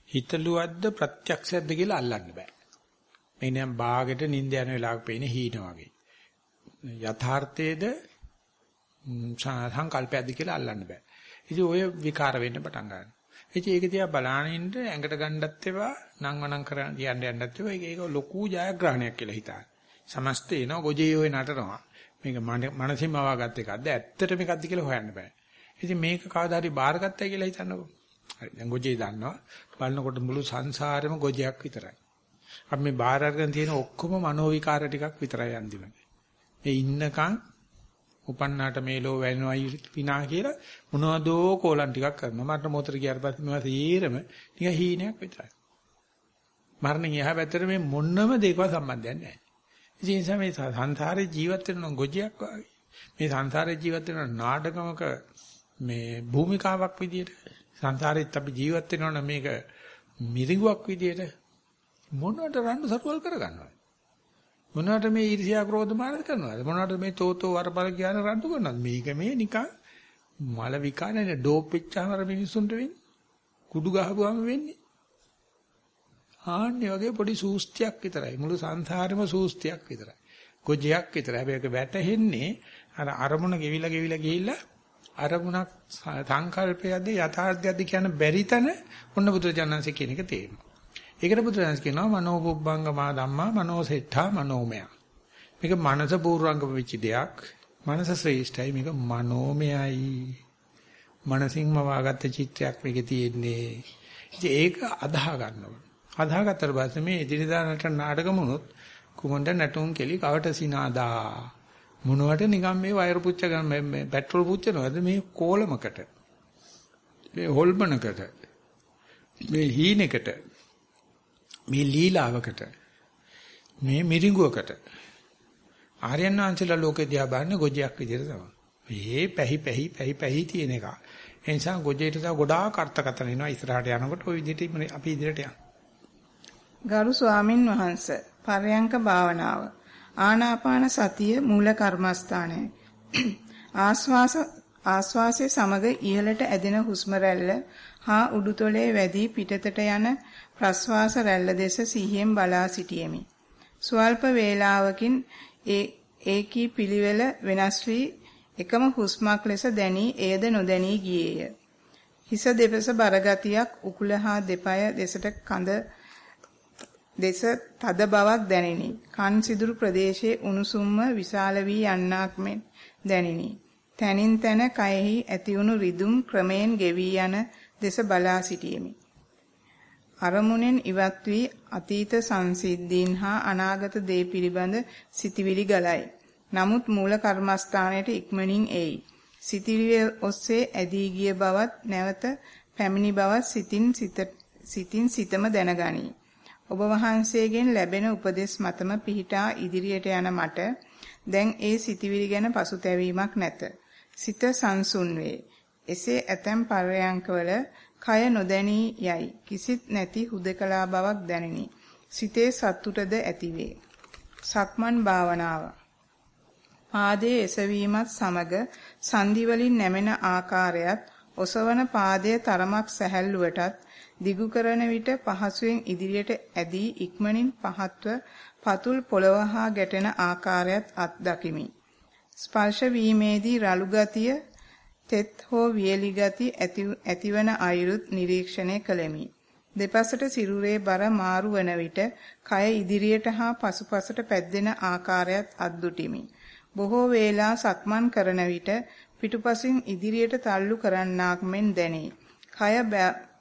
හිතලුවද්ද ප්‍රත්‍යක්ෂයක්ද කියලා අල්ලන්න බෑ. මේ නම් ਬਾගෙට නිින්ද යන වෙලාවක පේන හීන වගේ. යථාර්ථයේද සංකල්පයක්ද කියලා අල්ලන්න බෑ. ඉතින් ඔය විකාර වෙන්න පටන් ගන්නවා. ඉතින් ඒක දිහා බලානින්න ඇඟට ගන්නත් ඒවා නංවනම් කරන් කියන්න යන්නත් ඒවා ඒක ලොකු ජයග්‍රහණයක් කියලා හිතා. සමස්තේ නෝ ගොජේ ඔය නටනවා. මේක මනසින්ම වවාගත් එකක්ද ඇත්තට මේකක්ද කියලා හොයන්න බෑ. ඉතින් මේක කවදා හරි බාරගත්තයි කියලා හිතන්නකෝ. හරි දැන් ගොජේ දන්නවා. බලනකොට මුළු සංසාරෙම ගොජයක් විතරයි. අපි මේ බාර අරගෙන තියෙන ඔක්කොම මනෝ විකාර ටිකක් විතරයි අන්තිමට. මේ ඉන්නකන් උපන්නාට මේ ලෝ වැවෙනවයි විනා කියලා මොනවදෝ කෝලම් ටිකක් කරනවා. මරණ මොහොතට ගියාට පස්සේ මේවා තීරම නිකන් හීනයක් විතරයි. මරණින් එහා පැත්තට මේ මොන්නම දෙයක සම්බන්ධයක් නැහැ. ඒ නිසා මේ සංසාරේ ජීවත් වෙන ගොජියක් වගේ. මේ සංසාරේ ජීවත් වෙන නාටකමක මේ භූමිකාවක් විදියට සංසාරෙත් අපි ජීවත් වෙනවනේ මේක මිරිඟුවක් විදියට මොනවට රණ්ඩු සරුවල් කරගන්නවද මොනවට මේ ඊර්ෂ්‍යා ක්‍රෝධ මාන කරනවද? මොනවට මේ තෝතෝ වරපල කියන රණ්ඩු කරනවද? මේක මේ නිකන් මල විකාරනේ ඩෝප් වෙච්චාම අර මිනිස්සුන්ට වෙන්නේ. කුඩු ගහපුවාම වෙන්නේ. ආන්නේ වගේ පොඩි සූස්තියක් විතරයි. මුළු සංසාරෙම සූස්තියක් විතරයි. කොජයක් විතරයි. හැබැයි ඒක වැටෙන්නේ අර අරමුණ ගෙවිලා ගෙවිලා ගිහිල්ලා අරමුණක් සංකල්පයක්ද යථාර්ථයක්ද කියන බැරි තැන ඔන්න බුදුරජාණන්සේ කියන එක තේරෙනවා. ඒකට බුදුරජාණන් කියනවා මනෝපුබ්බංගමා ධම්මා මනෝසෙට්ඨා මනෝමය. මේක මනස පූර්වංගම වෙච්ච දෙයක්. මනස ශ්‍රේෂ්ඨයි මේක මනෝමයයි. මනසින්ම වාගත්ත චිත්‍රයක් මේකේ තියෙන්නේ. ඉතින් ඒක අදාහ ගන්නවා. අදාහගත්තට පස්සේ මේ එදිනදා නටන නාටකමුණුත් කුමණ්ඩ නැටුම් කෙලි කවට සිනාදා මොනවට නිකන් මේ වයර් පුච්ච ගන්න මේ පෙට්‍රල් පුච්චනවද මේ කෝලමකට මේ හොල්මනකට මේ හීනෙකට මේ ලීලාවකට මේ මිරිඟුවකට ආර්යයන් වහන්සේලා ලෝකේ දිහා බලන්නේ ගොජයක් විදිහට තමයි. මේ පැහි පැහි පැහි පැහි තියෙන එක. ඒ නිසා ගොජේට තව ගොඩාක් අර්ථකථන එනවා ඉස්සරහට යනකොට ওই විදිහට අපි ඉදිරියට යනවා. ගරු ස්වාමින් වහන්සේ පරයන්ක භාවනාව ආනාපාන සතිය මූල කර්මස්ථානයයි. ආස්වාස ආස්වාසයේ සමග ඉහළට ඇදෙන හුස්ම රැල්ල හා උඩුතොලේ වැදී පිටතට යන ප්‍රස්වාස රැල්ල දෙස සිහියෙන් බලා සිටියෙමි. ස්වල්ප වේලාවකින් ඒ ඒකී පිළිවෙල වෙනස් වී එකම හුස්මක් ලෙස දැනී එයද නොදැනී ගියේය. හිස දෙපස බරගතියක් උකුල හා දෙපය දෙසට කඳ දෙස තද බවක් දැනිනි. කන් සිදුරු ප්‍රදේශයේ උණුසුම්ම විශාල වී යන්නක් මෙන් දැනිනි. තනින් තන කයෙහි ඇතිවුණු රිදුම් ක්‍රමයෙන් ගෙවී යන දෙස බලා සිටියෙමි. අරමුණෙන් ඉවත් වී අතීත සංසිද්ධීන් හා අනාගත දේ පිළිබඳ සිතිවිලි ගලයි. නමුත් මූල කර්මස්ථානයට ඉක්මනින් එයි. සිතිවිලි ඔස්සේ ඇදී ගිය බවත් නැවත පැමිණි බවත් සිතින් සිතින් සිතම දැනගනී. ඔබ වහන්සේගෙන් ලැබෙන උපදෙස් මතම පිහිටා ඉදිරියට යන මට දැන් ඒ සිතිවිලි ගැන පසුතැවීමක් නැත. සිත සංසුන් වේ. එසේ ඇතැම් පරයන්කවල කය නොදැනී යයි. කිසිත් නැති හුදකලා බවක් දැනිනි. සිතේ සතුටද ඇතිවේ. සක්මන් භාවනාව. පාදයේ එසවීමත් සමග සංදි වලින් නැමෙන ආකාරයත් ඔසවන පාදයේ තරමක් සැහැල්ලුවටත් දිගු කරන විට පහසුවෙන් ඉදිරියට ඇදී ඉක්මනින් පහත්ව පතුල් පොළව හා ගැටෙන ආකාරයත් අත්දකිමි. ස්පර්ශ වීමේදී රළු ගතිය, තෙත් හෝ වියලි ගති ඇතිවන අයුරුත් නිරීක්ෂණය කළෙමි. දෙපසට සිරුරේ බර මාරු වන විට කය ඉදිරියට හා පසුපසට පැද්දෙන ආකාරයත් අද්දුටිමි. බොහෝ වේලා සක්මන් කරන විට පිටුපසින් ඉදිරියට තල්ලු කරන්නාක් මෙන් දැනේ. කය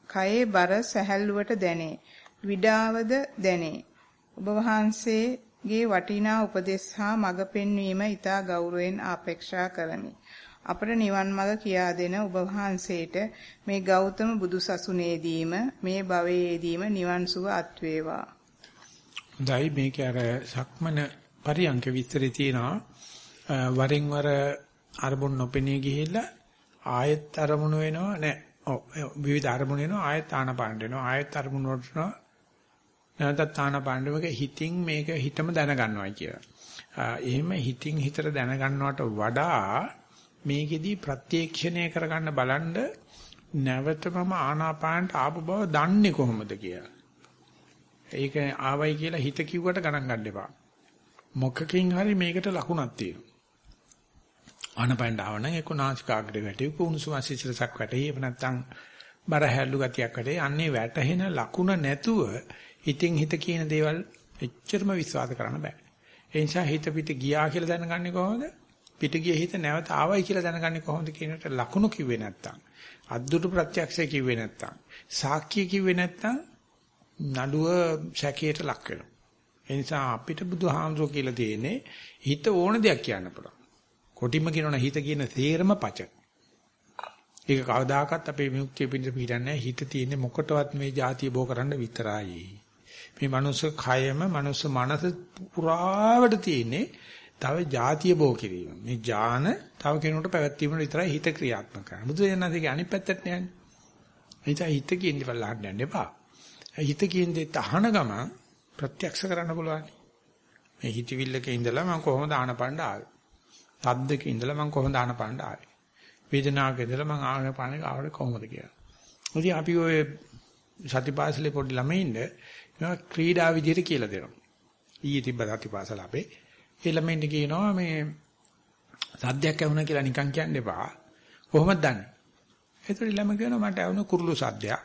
කයේ බර සැහැල්ලුවට දැනේ. විඩාවද දැනේ. ඔබ වහන්සේගේ වටිනා උපදෙස් හා මඟ පෙන්වීම ඊට ගෞරවයෙන් අපේක්ෂා කරමි. අපට නිවන් මඟ කියා දෙන ඔබ වහන්සේට මේ ගෞතම බුදුසසුනේදීම මේ භවයේදීම නිවන් සුව අත් වේවා. හොඳයි. මේක අර සක්මන පරියන්ක විස්තරේ තියෙනවා. වරින් වර අරමුණු නොපෙනී ගිහිල්ලා ආයෙත් අරමුණු වෙනවා නෑ. ඔව් විවිධ අරමුණු එනවා ආයත් ආනපාන දෙනවා. ආයත් අරමුණු වලට නැවතත් ආනපාන දෙමක හිතින් මේක හිතම දැනගන්නවා කියලා. එහෙම හිතින් හිතට දැනගන්නවට වඩා මේකෙදි ප්‍රත්‍යක්ෂණය කරගන්න බලන්න නැවතමම ආනාපානට ආපු බව දන්නේ කොහොමද කියලා. ඒක ආවයි කියලා හිත කිව්වට ගණන් ගන්න එපා. මොකකින් හරි මේකට ලකුණක් තියෙනවා. ආනපනඩ ආවනම් ඒක නාසිකාග්‍රේ වැටේ කුණුසුම සිසිලසක් වැටේ එහෙම නැත්නම් බර හැල්ලු ගතියක් වැටේ අන්නේ වැටෙන ලකුණ නැතුව හිතින් හිත කියන දේවල් එච්චරම විශ්වාස කරන්න බෑ ඒ නිසා හිත පිට ගියා කියලා දැනගන්නේ කොහොමද පිට ගිය හිත නැවත ආවයි කියලා දැනගන්නේ කොහොමද කියනට ලකුණු කිව්වේ නැත්නම් අද්දුරු ප්‍රත්‍යක්ෂය කිව්වේ නැත්නම් සාක්ෂිය කිව්වේ නැත්නම් නඩුව සැකයට ලක් වෙනවා ඒ නිසා අපිට බුදුහාමුදුරුවෝ කියලා තියෙන්නේ හිත ඕන දෙයක් කියන්න පුළුවන් කොටිම කියනවනේ හිත කියන තේරම පච. ඒක කවදාකවත් අපේ විමුක්තිය පිණිස පිටන්නේ හිත තියෙන්නේ මොකටවත් මේ જાතිය බෝ කරන්න විතරයි. මේ මනුස්ස කයම මනුස්ස මනස පුරාවට තියෙන්නේ තව જાතිය බෝ කිරීම. මේ ඥාන තව කෙනෙකුට පැවැත්වීම විතරයි හිත ක්‍රියාත්මක කරන්නේ. බුදු දනන්සේගේ අනිත් පැත්තට නෑනේ. එනිසා හිත කියන්නේ බලන්න යන්න එපා. හිත කියන්නේ තහන ගම ප්‍රත්‍යක්ෂ කරන්න පුළුවන්. මේ හිතවිල්ලක ඉඳලා මම කොහොමද ආනපණ්ඩ ආවේ? සද්දක ඉඳලා මම කොහොමද ආනපානට ආවේ? වේදනාවක ඉඳලා මම ආනපානට ආවේ කොහොමද කියලා. ඉතින් අපි ඔය සතිපාසලේ පොඩි ළමයින්ද මේවා ක්‍රීඩා විදිහට කියලා දෙනවා. ඊයේ තිබ්බ සතිපාසල අපේ. ඒ ළමයින්ට කියනවා මේ සද්දයක් ඇහුණා කියලා නිකන් කියන්න එපා. කොහොමද දන්නේ? ඒතර ළම කියනවා මට ඇහුණු කුරුළු සද්දයක්.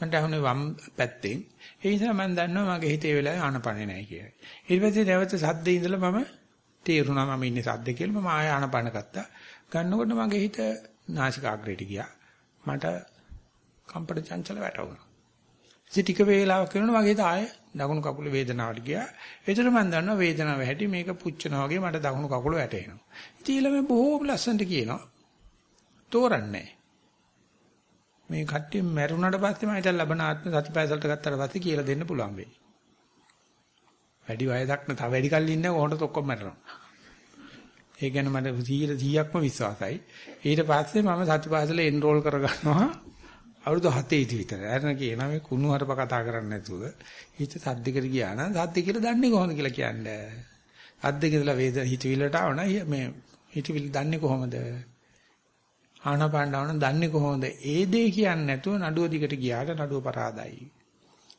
මට ඇහුනේ වම් පැත්තෙන්. ඒ නිසා මම දන්නවා මගේ හිතේ වෙලාවේ ආනපනේ නැහැ කියලා. ඊට පස්සේ නැවත සද්දේ ඉඳලා මම තේරුණා මම ඉන්නේ සද්ද කියලා මම ආය ආනපන ගත්තා. ගන්නකොට මගේ හිත නාසිකාග්‍රේට ගියා. මට කම්පන චංචල වැටුණා. ඉතින් ටික වේලාවක් යනකොට මගේ හිත ආය දකුණු කකුලේ වේදනාවට ගියා. ඒතර මම දන්නවා වේදනාව හැටි මේක පුච්චනවා වගේ මට දකුණු කකුල වැටෙනවා. ඉතින් ඊළඟ බොහෝම ලස්සනට කියනවා. තෝරන්නේ මේ කට්ටිය මැරුණාට පස්සේ මම හිතලා ලබන ආත්ම සතිපයසලට ගත්තාට පස්සේ කියලා දෙන්න පුළුවන් වෙයි. වැඩි වයසක් නැ තව වැඩි කල් ඉන්නේ කොහොමද ඔක්කොම මැරෙනවා. ඒ ගැන මට 100%ක්ම විශ්වාසයි. ඊට පස්සේ මම සතිපාසලේ එන්රෝල් කරගන්නවා අවුරුදු 7 ඉති විතර. එරණ කියනවා මේ කුණු හරප කතා කරන්නේ නැතුව හිත සද්දෙකට ගියා නම් සද්ද කියලා දන්නේ කොහොමද කියලා කියන්නේ. සද්දෙක ඉඳලා වේද හිතවිල්ලට ආවන මේ හිතවිල්ල දන්නේ කොහොමද? ආනපානවන දන්නේ කොහොමද? ඒ දේ කියන්නේ නැතුව නඩුව දිගට ගියාට නඩුව පරාදයි.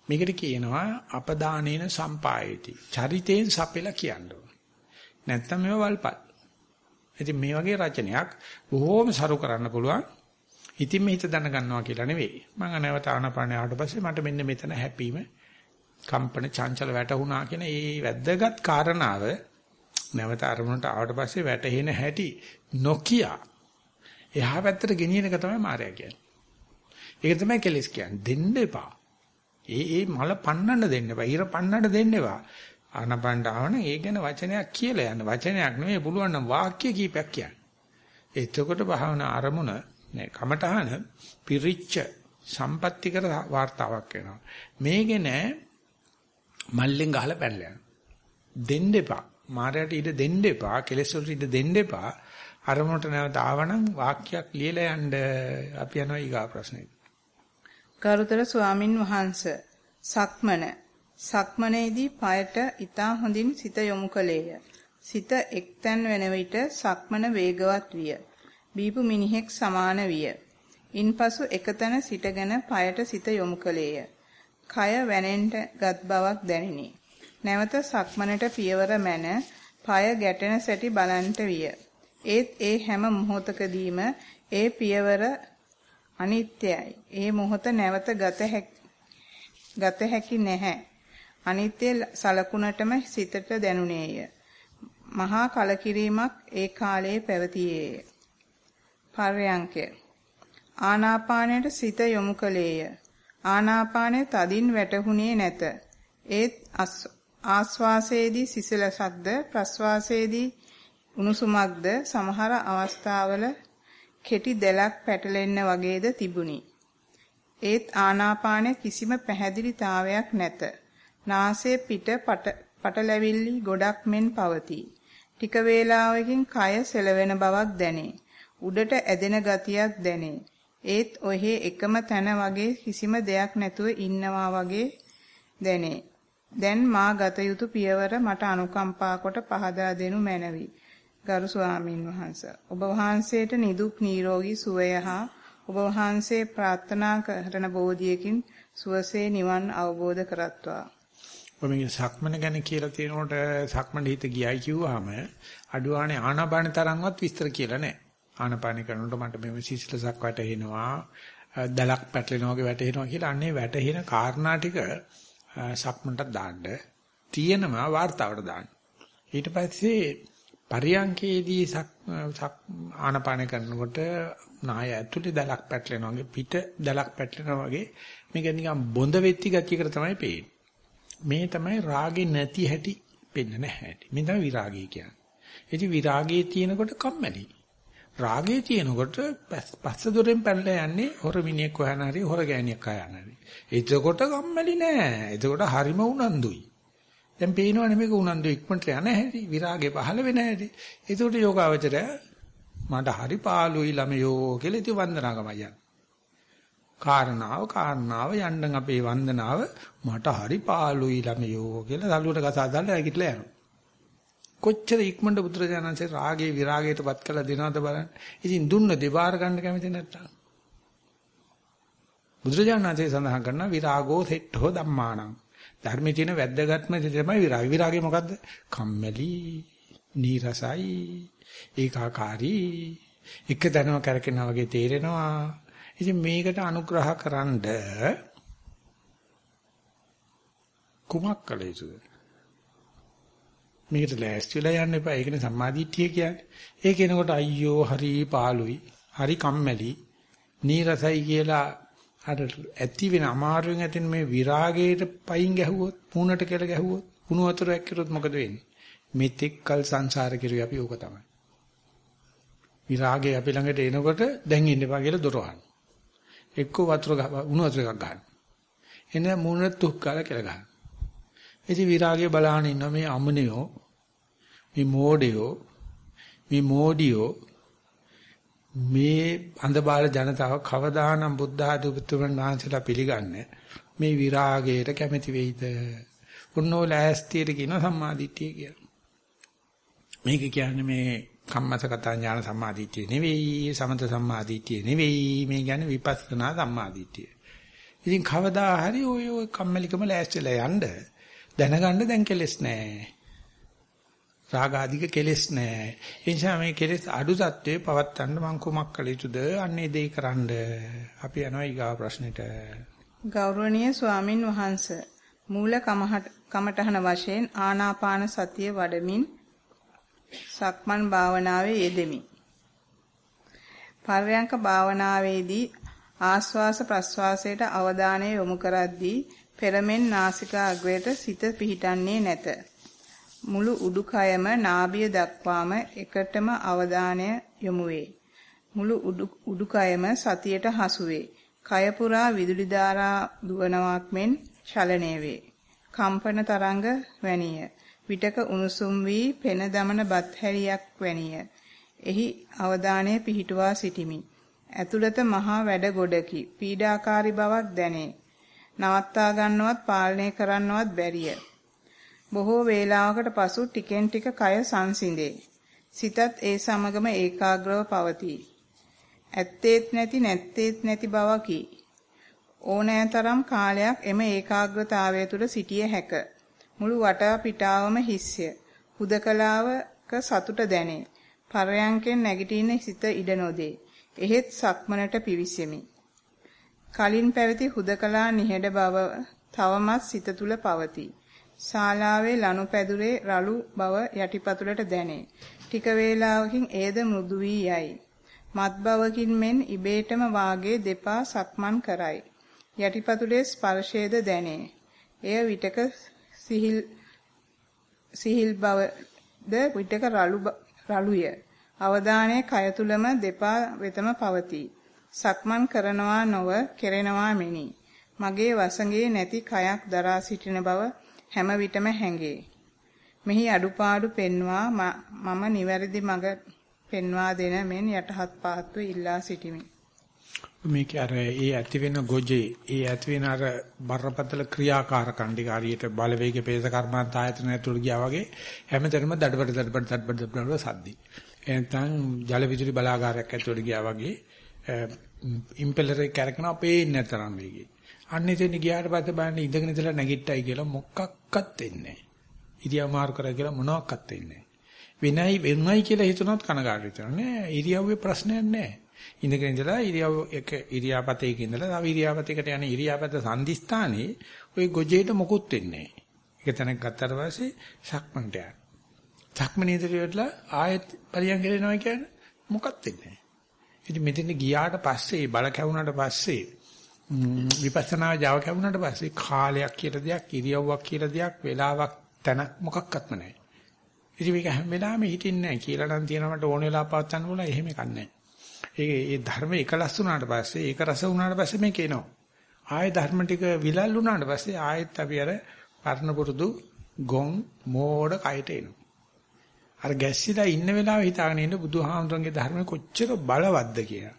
මේකට කියනවා අපදානේන සම්පායති. චරිතයෙන් සපෙලා කියනවා. නැත්තම් මේව වල්පත්. ඉතින් මේ වගේ රචනයක් බොහෝම සරු කරන්න පුළුවන්. ඉතින් මේ හිත දැන ගන්නවා කියලා නෙවෙයි. මම නැවත ආනපාන ආවට පස්සේ මට මෙන්න මෙතන හැපීම කම්පන චංචල වැටුණා කියන ඒ වැද්දගත් කාරණාව නැවත අරමුණට ආවට පස්සේ වැටෙන හැටි නොකිය එහා පැත්තට ගෙනියන එක තමයි මායя කියන්නේ. ඒක තමයි කෙලස් කියන්නේ. දෙන්න එපා. ඒ ඒ මල පන්නන්න දෙන්න එපා. ඊර පන්නන්න දෙන්න එපා. ආනපනට ආවන ඒ ගැන වචනයක් කියලා යන්න. වචනයක් නෙවෙයි පුළුවන් නම් වාක්‍ය කීපයක් කියන්න. එතකොට භාවනා අරමුණ නෑ කමඨහන පිරිච්ච සම්පත්‍තිකර වார்த்தාවක් වෙනවා. මේකේ නෑ මල්ලෙන් ගහලා පැනලා දෙන්න එපා. මායයට ඉඩ දෙන්න එපා. කෙලෙස් වලට ඉඩ දෙන්න එපා. අරමුණට නැවත ආවනම් වාක්‍යයක් ලියලා යන්න අපි යනවා ඊගා ප්‍රශ්නෙට. ගරුතර ස්වාමින් වහන්ස සක්මන සක්මනේදී পায়ට ඊතා හොඳින් සිත යොමු කළේය. සිත එක්තැන් වෙන විට සක්මන වේගවත් විය. බීපු මිනිහෙක් සමාන විය. ඉන්පසු එකතැන සිටගෙන পায়ට සිත යොමු කළේය. කය වැනෙන්ට ගත් බවක් දැනිනි. නැවත සක්මනට පියවර මැන পায় ගැටෙන සැටි බලන්ට විය. ඒත් ඒ හැම මොහොතකදීම ඒ පියවර අනිත්‍යයි. ඒ මොහොත නැවත ගත හැකි නැහැ. අනිත්‍ය සලකුණටම සිතට දැනුනේය. මහා කලකිරීමක් ඒ කාලයේ පැවතියේය. පර්යංකය ආනාපානයට සිත යොමු කළේය. ආනාපානය තදින් වැටහුණේ නැත. ඒත් ආස්වාසයේදී සිසිලසක්ද ප්‍රස්වාසයේදී උණුසුමක්ද සමහර අවස්ථාවල කෙටි දැලක් පැටලෙන්න වගේද තිබුණි. ඒත් ආනාපානයේ කිසිම පැහැදිලිතාවයක් නැත. නාසයේ පිට පටලැවිලි ගොඩක් මෙන් පවතී. ටික වේලාවකින් කය සෙලවෙන බවක් දැනේ. උඩට ඇදෙන ගතියක් දැනේ. ඒත් ඔහේ එකම තැන වගේ කිසිම දෙයක් නැතුව ඉන්නවා වගේ දැනේ. දැන් මා ගත යුතු පියවර මට අනුකම්පා කොට පහදා දෙනු මැනවි. ගරු ස්වාමින් වහන්සේ ඔබ වහන්සේට නිදුක් නිරෝගී සුවය හා ඔබ වහන්සේ ප්‍රාර්ථනා කරන බෝධියකින් සුවසේ නිවන් අවබෝධ කරත්වා. ඔබ මේ සක්මන ගැන කියලා තියෙනකොට සක්මන හිත ගියයි කිව්වහම අඩුවානේ ආනාපාන තරම්වත් විස්තර කියලා නැහැ. ආනපාන කරනකොට මට මෙමෙ සිසිලසක් වැටෙනවා, දලක් පැටලෙනවා වගේ වැටෙනවා කියලා අන්නේ වැටෙන කාරණා ටික සක්මන්ට දාන්න තියෙනවා වார்த்தාවට දාන්න. ඊට පස්සේ පරියංකේදී සක් ආනපාන කරනකොට නාය ඇතුලේ දලක් පැටලෙනවා වගේ පිට දලක් පැටලෙනවා වගේ මේක නිකන් බොඳ වෙච්ච ගතියකට තමයි පේන්නේ. මේ තමයි රාගේ නැති හැටි පෙන්න නැහැ. මේ තමයි විරාගය කියන්නේ. ඉතින් විරාගයේ තියෙනකොට කම්මැලි. රාගයේ තියෙනකොට පස්ස දොරෙන් පැනලා යන්නේ හොර මිනිහෙක් හොයන හරි හොර ගෑණියක් හොයන හරි. එතකොට කම්මැලි නෑ. එතකොට හරිම උනන්දුයි. දැන් පේනවනේ මේක උනන්දු ඉක්මනට යන හැටි විරාගේ පහළ වෙන හැටි. ඒකට යෝගාවචරය මට හරි පාළුයි ළමයෝ කියලා ඉති වන්දනාගමයි යන්නේ. කාරණාව කාරණාව යන්න අපේ වන්දනාව මට හරි පාළුයි ළමයෝ කියලා දළුවට කතා දාලා ඇගිටලා යනවා. කොච්චර ඉක්මනට බුදුරජාණන්සේ රාගේ විරාගයටපත් කළා දෙනවද බලන්න. ඉතින් දුන්න දෙපාර ගන්න කැමති නැත්තම්. බුදුරජාණන්සේ සඳහන් කරනවා විරාගෝ සෙට්ඨෝ ධම්මාණං ධර්මයේ තියෙන වැද්දගත්ම තමයි විරාගය. විරාගය මොකද්ද? කම්මැලි, නීරසයි, ඒකාකාරී, එක දැනම කරකිනවා වගේ තේරෙනවා. ඉතින් මේකට අනුග්‍රහ කරන්ඩ කුමක් කළ යුතුද? මේකට ලෑස්තිලා යන්න එපා. ඒකනේ සම්මාදිට්ඨිය කියන්නේ. ඒ කෙනකොට අයියෝ හරි පාළුයි, හරි කම්මැලි, නීරසයි කියලා අර ඇති වෙන අමාරුවෙන් ඇතින් මේ විරාගයට පයින් ගැහුවොත් පුණට කියලා ගැහුවොත් කුණු වතුරක් කිරුවොත් මොකද වෙන්නේ? මෙතෙක් කල් සංසාර කිරුවේ අපි ඕක තමයි. විරාගය අපි ළඟට එනකොට දැන් ඉන්න එපා කියලා දොර වහන. එක්ක වතුර උණු වතුර එකක් ගන්න. එන මුණ තුක් කාලා කියලා ගන්න. ඉතින් විරාගය බලහන් ඉන්න මේ අමනියෝ මේ මෝඩයෝ මේ මෝඩියෝ මේ අන්ධබාල ජනතාව කවදානම් බුද්ධ ආධුපතුමන් වහන්සේලා පිළිගන්නේ මේ විරාගයට කැමති වෙයිද? උන්නෝ ලෑස්තියට කියන සම්මාදිට්ඨිය කියලා. මේක කියන්නේ මේ කම්මසගත ඥාන සම්මාදිට්ඨිය නෙවෙයි, සමත සම්මාදිට්ඨිය නෙවෙයි, මේ කියන්නේ විපස්සනා සම්මාදිට්ඨිය. ඉතින් කවදා හරි ඔය ඔය කම්මැලිකම ලෑස්තිලා යන්න දැනගන්න දැන් කෙලස් නැහැ. රාග ආදික කෙලෙස් නැහැ. ඒ නිසා මේ කෙලෙස් අඩු தත්ත්වයේ පවත්තන්න මං කුමක් කළ යුතුද? අන්නේ දෙයි කරන්න. අපි යනවා ඊගා ප්‍රශ්නෙට. ගෞරවනීය ස්වාමින් වහන්සේ මූල කමඨහන වශයෙන් ආනාපාන සතිය වඩමින් සක්මන් භාවනාවේ යෙදෙමි. පර්යංක භාවනාවේදී ආස්වාස ප්‍රස්වාසයට අවධානය යොමු කරද්දී පෙරමෙන් නාසිකාග්‍රයට සිත පිහිටන්නේ නැත. මුළු උඩුකයම නාභිය දක්වාම එකටම අවධානය යොමු වේ. මුළු උඩුකයම සතියට හසු වේ. කය පුරා විදුලි ධාරා දුවනවක් මෙන් චලනය වේ. කම්පන තරංග වැනිය. විටක උණුසුම් වී පෙන දමන බත් හැරියක් වැනිය. එහි අවධානය පිහිටුවා සිටිමි. ඇතුළත මහා වැඩ ගොඩකි. පීඩාකාරී බවක් දැනේ. නවත්තා ගන්නවත් පාලනය කරන්නවත් බැරිය. බොහෝ වේලාවකට පසු ටිකෙන් ටික කය සංසිඳේ. සිතත් ඒ සමගම ඒකාග්‍රව පවතී. ඇත්තේත් නැති නැත්තේත් නැති බවකි. ඕනෑතරම් කාලයක් එම ඒකාග්‍රතාවය තුළ සිටිය හැක. මුළු වටා පිටාවම හිස්ය. හුදකලාවක සතුට දැනේ. පරයන්කෙන් නැගිටින්න සිත ඉඩ නොදේ. එහෙත් සක්මනට පිවිසෙමි. කලින් පැවති හුදකලා නිහඬ බව තවමත් සිත තුල පවතී. ශාලාවේ ලනුපැදුරේ රළු බව යටිපතුලට දැනේ. ටික වේලාවකින් එයද මෘදු වී යයි. මත් බවකින් මෙන් ඉබේටම වාගේ දෙපා සක්මන් කරයි. යටිපතුලේ ස්පර්ශයේද දැනේ. එය විටක සිහිල් සිහිල් බවද විටක රළු රළුය. අවධානය කය තුලම දෙපා වෙතම පවතී. සක්මන් කරනවා නොව කෙරෙනවා මෙනි. මගේ වසඟේ නැති කයක් දරා සිටින බව හැම විටම හැඟේ. මෙහි අඩුපාඩු පෙන්වා මම නිවැරදි මඟ පෙන්වා දෙන මෙන් යටහත් පහත්ව ඉල්ලා සිටිමි. මේක අර ඒ ඇති වෙන ගොජේ ඒ ඇති වෙන අර බරපතල ක්‍රියාකාරකම් ටික හරියට බලවේග පේස කර්මාන්ත ආයතන ඇතුළට ගියා වගේ හැමතැනම දඩබඩ දඩබඩ දඩබඩ දඩබඩ සද්දි. එතන ජල විදුලි බලාගාරයක් ඇතුළට ගියා වගේ ඉම්පෙලර් එක කරකන අපේ ඉන්න තරම් වේගයි. අන්න එතන ගියාට පස්සේ බලන්න ඉඳගෙන ඉඳලා නැගිට්ටයි කියලා මොකක්වත් වෙන්නේ නැහැ. ඉරියව් මාරු කරා කියලා මොනවත් වෙන්නේ නැහැ. වෙනයි වෙනයි කියලා හිතනවත් කනගාටු වෙනවා නෑ. ඉරියව්වේ ප්‍රශ්නයක් නෑ. ඉඳගෙන ඉඳලා ඉරියව් එක ඉරියාපතේක ඉඳලා තව ඉරියාපතයකට යන ඉරියාපත සංදිස්ථානේ ওই ගොජේට මොකුත් වෙන්නේ නෑ. ඒක තැනක් ගත්තාට පස්සේ සක්මන්ට යන. සක්මනේ ඉදිරියටලා ආයෙත් පරියන් ගෙලනවා කියන්නේ මොකක්ද වෙන්නේ නෑ. ඉතින් මෙතන ගියාට පස්සේ බල කැවුනට පස්සේ විපස්සනා ජාව කැවුනට පස්සේ කාලයක් කියලා දෙයක් ඉරියව්වක් කියලා දෙයක් වෙලාවක් තැනක් මොකක්වත්ම නැහැ. ඉතින් මේක හැම වෙලාවෙම හිටින්නේ නැහැ කියලා නම් තියෙනවා මට ඕන වෙලාව පවත්වන්න ඕන එහෙම එකක් නැහැ. ඒ ඒ ධර්ම එකලස් වුණාට පස්සේ ඒක රස වුණාට පස්සේ මේක එනවා. ආයෙ ධර්ම ටික විලල් වුණාට පස්සේ ආයෙත් අපි අර පරණ පුරුදු ගොන් මෝඩ කයට එනවා. අර ගැස්සිලා ඉන්න වෙලාවෙ හිතාගෙන ඉන්න බුදුහාමුදුරන්ගේ ධර්ම කොච්චර බලවත්ද කියලා.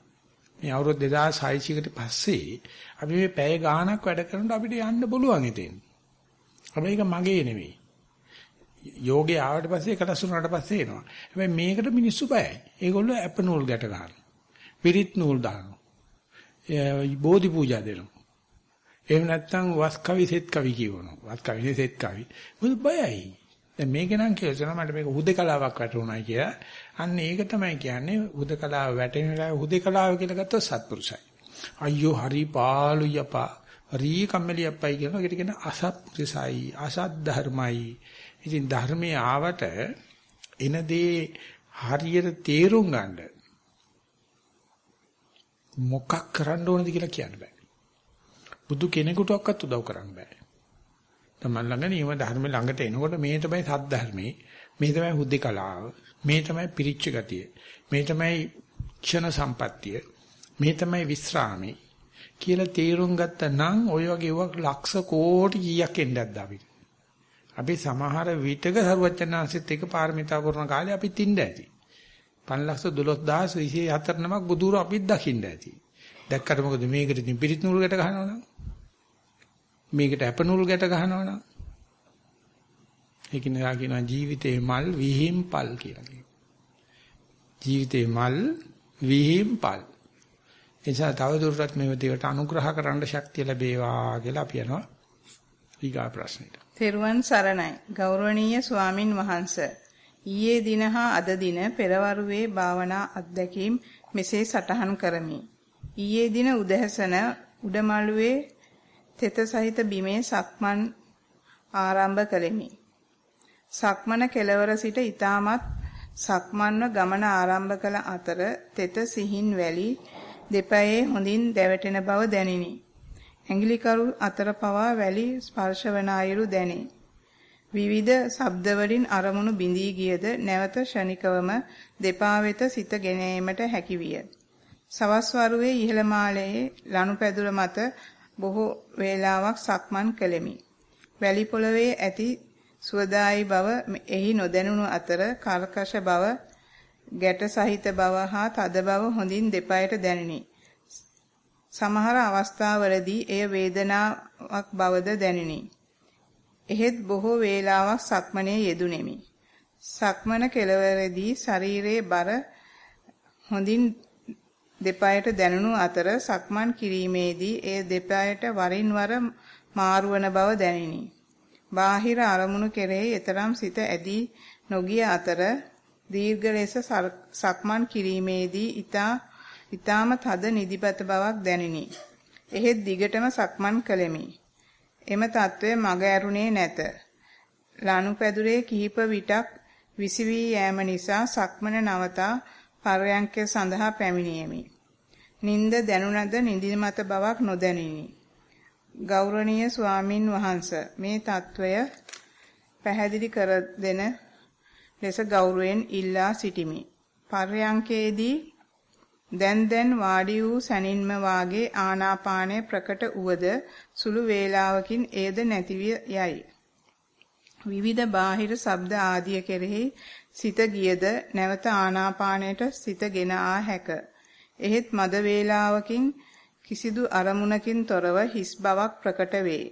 මේ අවුරුදු 2600කට පස්සේ අපි මේ පැය ගාණක් වැඩ කරනකොට අපිට යන්න පුළුවන් ඉතින්. හැබැයි ඒක මගේ නෙවෙයි. යෝගේ ආවට පස්සේ එකලස් වුණාට පස්සේ එනවා. හැබැයි මේකට මිනිස්සු බයයි. ඒගොල්ලෝ ඇප නූල් ගැට ගන්නවා. පිරිත් නූල් දානවා. බෝධි පූජා දෙනවා. එහෙම නැත්නම් වස් කවි සෙත් කවි කියවනවා. වස් කවි සෙත් කවි. මොකද බයයි. දැන් මේක නම් කියනවා මට මේක හුදේකලාවක් වැටුණායි කියලා. අන්න ඒක තමයි කියන්නේ හුදේකලාව වැටෙන වෙලාවේ හුදේකලාව කියලා ගත්තොත් සත්පුරුසයි. අයියෝ හරි පාළුයි අපා. හරි කම්මැලි අප්පයි කියනවා. ඒකට කියන අසත්පුරුසයි, අසත් ධර්මයි. ඉතින් ධර්මයේ ආවට එන දේ හරියට තේරුම් ගන්න මොකක් කරන්න ඕනද කියලා කියන්න බෑ. බුදු කෙනෙකුටවත් උදව් කරන්න බෑ. තමන් ළඟ නියම ධර්ම ළඟට එනකොට මේ තමයි සත්‍ය ධර්මේ මේ තමයි හුද්ධකලාව මේ තමයි පිරිච්ච ගතිය මේ තමයි ක්ෂණ සම්පත්තිය මේ තමයි විස්රාමේ කියලා තේරුම් ගත්තා නම් ඔය වගේ වක් ලක්ෂ කෝටි කීයක් එන්නද අපිට අපි සමහර විටක සරුවචනාංශෙත් එක පාරමිතා පුරන කාලේ අපි තින්න ඇති. 512024 නමක් බුදුර අපිත් දකින්න ඇති. දැක්කට මොකද මේකට ඉතින් පිරිත් නූල් ගැට ගහනවා නම්? මේකට ඇපනූල් ගැට ගහනවනම් ඒක නෙලා කියනවා ජීවිතේ මල් විහිම්පල් කියලා කියනවා. ජීවිතේ මල් විහිම්පල්. එනිසා තවදුරටත් මේ විදිහට අනුග්‍රහ කරන්න ශක්තිය ලැබේවා කියලා අපි යනවා ඊගා ප්‍රශ්නෙට. තෙරුවන් සරණයි. ගෞරවනීය ස්වාමින් වහන්සේ. ඊයේ දින හා අද දින පෙරවරුවේ භාවනා අත්දැකීම් මෙසේ සටහන් කරමි. ඊයේ දින උදෑසන උඩමළුවේ තෙත සහිත බිමේ සක්මන් ආරම්භ කළෙමි. සක්මන කෙලවර සිට ඊටමත් සක්මන්ව ගමන ආරම්භ කළ අතර තෙත සිහින් වැලි දෙපයේ හොඳින් දැවටෙන බව දැනිනි. ඇඟිලිකරු අතර පවා වැලි ස්පර්ශ වන අයුරු දැනේ. විවිධ ශබ්ද වලින් අරමුණු බිඳී ගියද නැවත ෂණිකවම දෙපා වෙත සිත ගෙනීමට හැකි විය. සවස් වරුවේ ඉහළ මාලයේ ලනුපැදුර මත බොහෝ වේලාවක් සක්මන් කළෙමි. වැලි පොළවේ ඇති සුවදායි බව එහි නොදැනුණු අතර කර්කශ බව, ගැට සහිත බව හා තද බව හොඳින් දෙපයට දැනිනි. සමහර අවස්ථාවලදී එය වේදනාවක් බවද දැනිනි. එහෙත් බොහෝ වේලාවක් සක්මනේ යෙදුණෙමි. සක්මන කෙලවරදී ශරීරයේ බර හොඳින් දෙපයට දැනුණු අතර සක්මන් කිරීමේදී එය දෙපයට වරින් වර මාරුවන බව දැනිනි. බාහිර අරමුණු කෙරෙහි එතරම් සිත ඇදී නොගිය අතර දීර්ඝ ලෙස සක්මන් කිරීමේදී ඊතා ඊ타ම තද නිදිපත බවක් දැනිනි. එහෙත් දිගටම සක්මන් කළෙමි. එම తත්වය මග ඇරුණේ නැත. ලනුපැදුරේ කිහිප විටක් විසිවී යෑම නිසා සක්මන නවතා පරයන්කය සඳහා පැමිණියෙමි. නිින්ද දැනුණද නිදිමත බවක් නොදැනිනි. ගෞරවනීය ස්වාමින් වහන්ස මේ తত্ত্বය පැහැදිලි කර දෙන ලෙස ගෞරවයෙන් ඉල්ලා සිටිමි. පර්යංකේදී දැන් දැන් වාඩි වූ සැනින්ම වාගේ ආනාපානය ප්‍රකට උවද සුළු වේලාවකින් එයද නැතිවිය යයි. විවිධ බාහිර ශබ්ද ආදිය කෙරෙහි සිත ගියද නැවත ආනාපානයට සිතගෙන ආ හැක. එහෙත් මද වේලාවකින් කිසිදු අරමුණකින් තොරව හිස් බවක් ප්‍රකට වේ.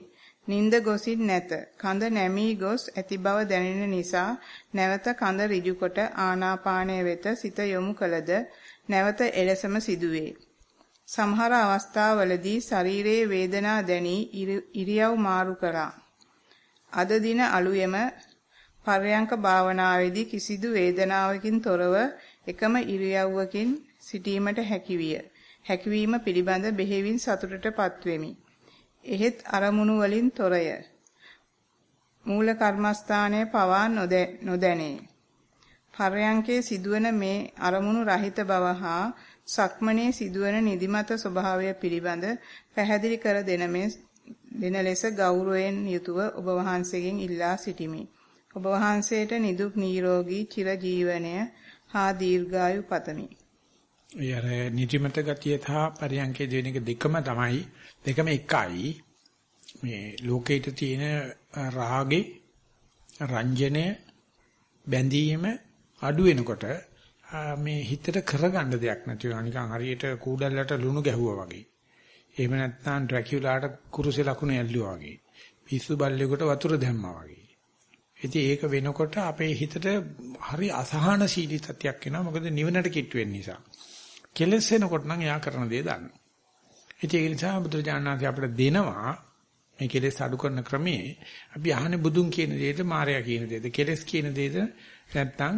නිନ୍ଦ ගොසින් නැත. කඳ නැමී ගොස් ඇති බව දැනෙන නිසා නැවත කඳ ඍජු කොට ආනාපානය වෙත සිත යොමු කළද නැවත එලෙසම සිදුවේ. සමහර අවස්ථාවලදී ශරීරයේ වේදනා දැනී ඉරියව් මාරු කරා. අද දින අලුයම පර්යංක භාවනාවේදී කිසිදු වේදනාවකින් තොරව එකම ඉරියව්වකින් සිටීමට හැකිවිය. හැකියවීම පිළිබඳ බෙහෙවින් සතුටටපත් වෙමි. එහෙත් අරමුණු වලින් තොරය. මූල කර්මස්ථානයේ පවා නොදැනේ. පර්යංකේ සිදුවන මේ අරමුණු රහිත බව හා සක්මනේ සිදුවන නිදිමත ස්වභාවය පිළිබඳ පැහැදිලි කර දෙන මේ දෙන ලෙස ගෞරවයෙන් යුතුව ඔබ වහන්සේගෙන් ඉල්ලා සිටිමි. ඔබ වහන්සේට නිදුක් නිරෝගී චිරජීවනය හා දීර්ඝායු පතමි. ඒ අර නිදිමත ගතිය සහ පරියන්කේ දෙන එක දෙකම තමයි දෙකම එකයි. මේ ලෝකේට තියෙන රාගේ රංජනය බැඳීම අඩු වෙනකොට මේ හිතට කරගන්න දෙයක් නැති වෙනවා නිකන් හරියට කූඩල්ලට ලුණු ගැහුවා වගේ. එහෙම නැත්නම් ඩ්‍රැකියුලාට කුරුසේ ලකුණු ඇල්ලුවා වගේ. පිස්සු බල්ලෙකුට වතුර දැම්මා වගේ. ඉතින් ඒක වෙනකොට අපේ හිතට හරි අසහනශීලී තත්යක් එනවා. මොකද නිවනට කිට්ටු වෙන්න නිසා. කෙලස් වෙනකොට නම් එයා කරන දේ දන්නවා. ඉතින් ඒ නිසා බුදුරජාණන් වහන්සේ අපිට දෙනවා මේ කෙලෙස් අඩු කරන ක්‍රමයේ අපි අහන්නේ බුදුන් කියන දේද මායя කියන දේද කෙලෙස් කියන දේද නැත්නම්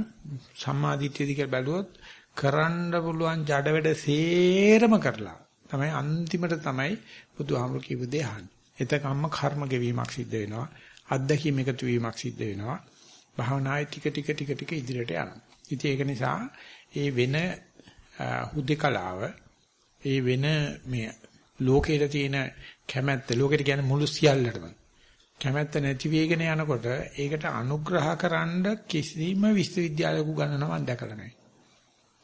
සම්මාදිට්ඨියද කියලා බැලුවොත් කරන්න පුළුවන් ජඩ වැඩ සේරම කරලා තමයි අන්තිමට තමයි බුදුහාමුදුරු කියපු දේ අහන්නේ. එතකම්ම කර්ම ගෙවීමක් සිද්ධ වෙනවා. අත්දැකීම් එකතු වීමක් සිද්ධ වෙනවා. භාවනායේ ටික ටික ටික ටික ඉදිරියට යනවා. ඉතින් ඒක නිසා ඒ වෙන හුදේකලාව ඒ වෙන මේ ලෝකයේ තියෙන කැමැත්ත ලෝකෙට කියන්නේ මුළු සියල්ලටම කැමැත්ත නැති වෙගෙන යනකොට ඒකට අනුග්‍රහකරනද කිසිම විශ්වවිද්‍යාලයක උගන්වනව මම දැකලා නැහැ.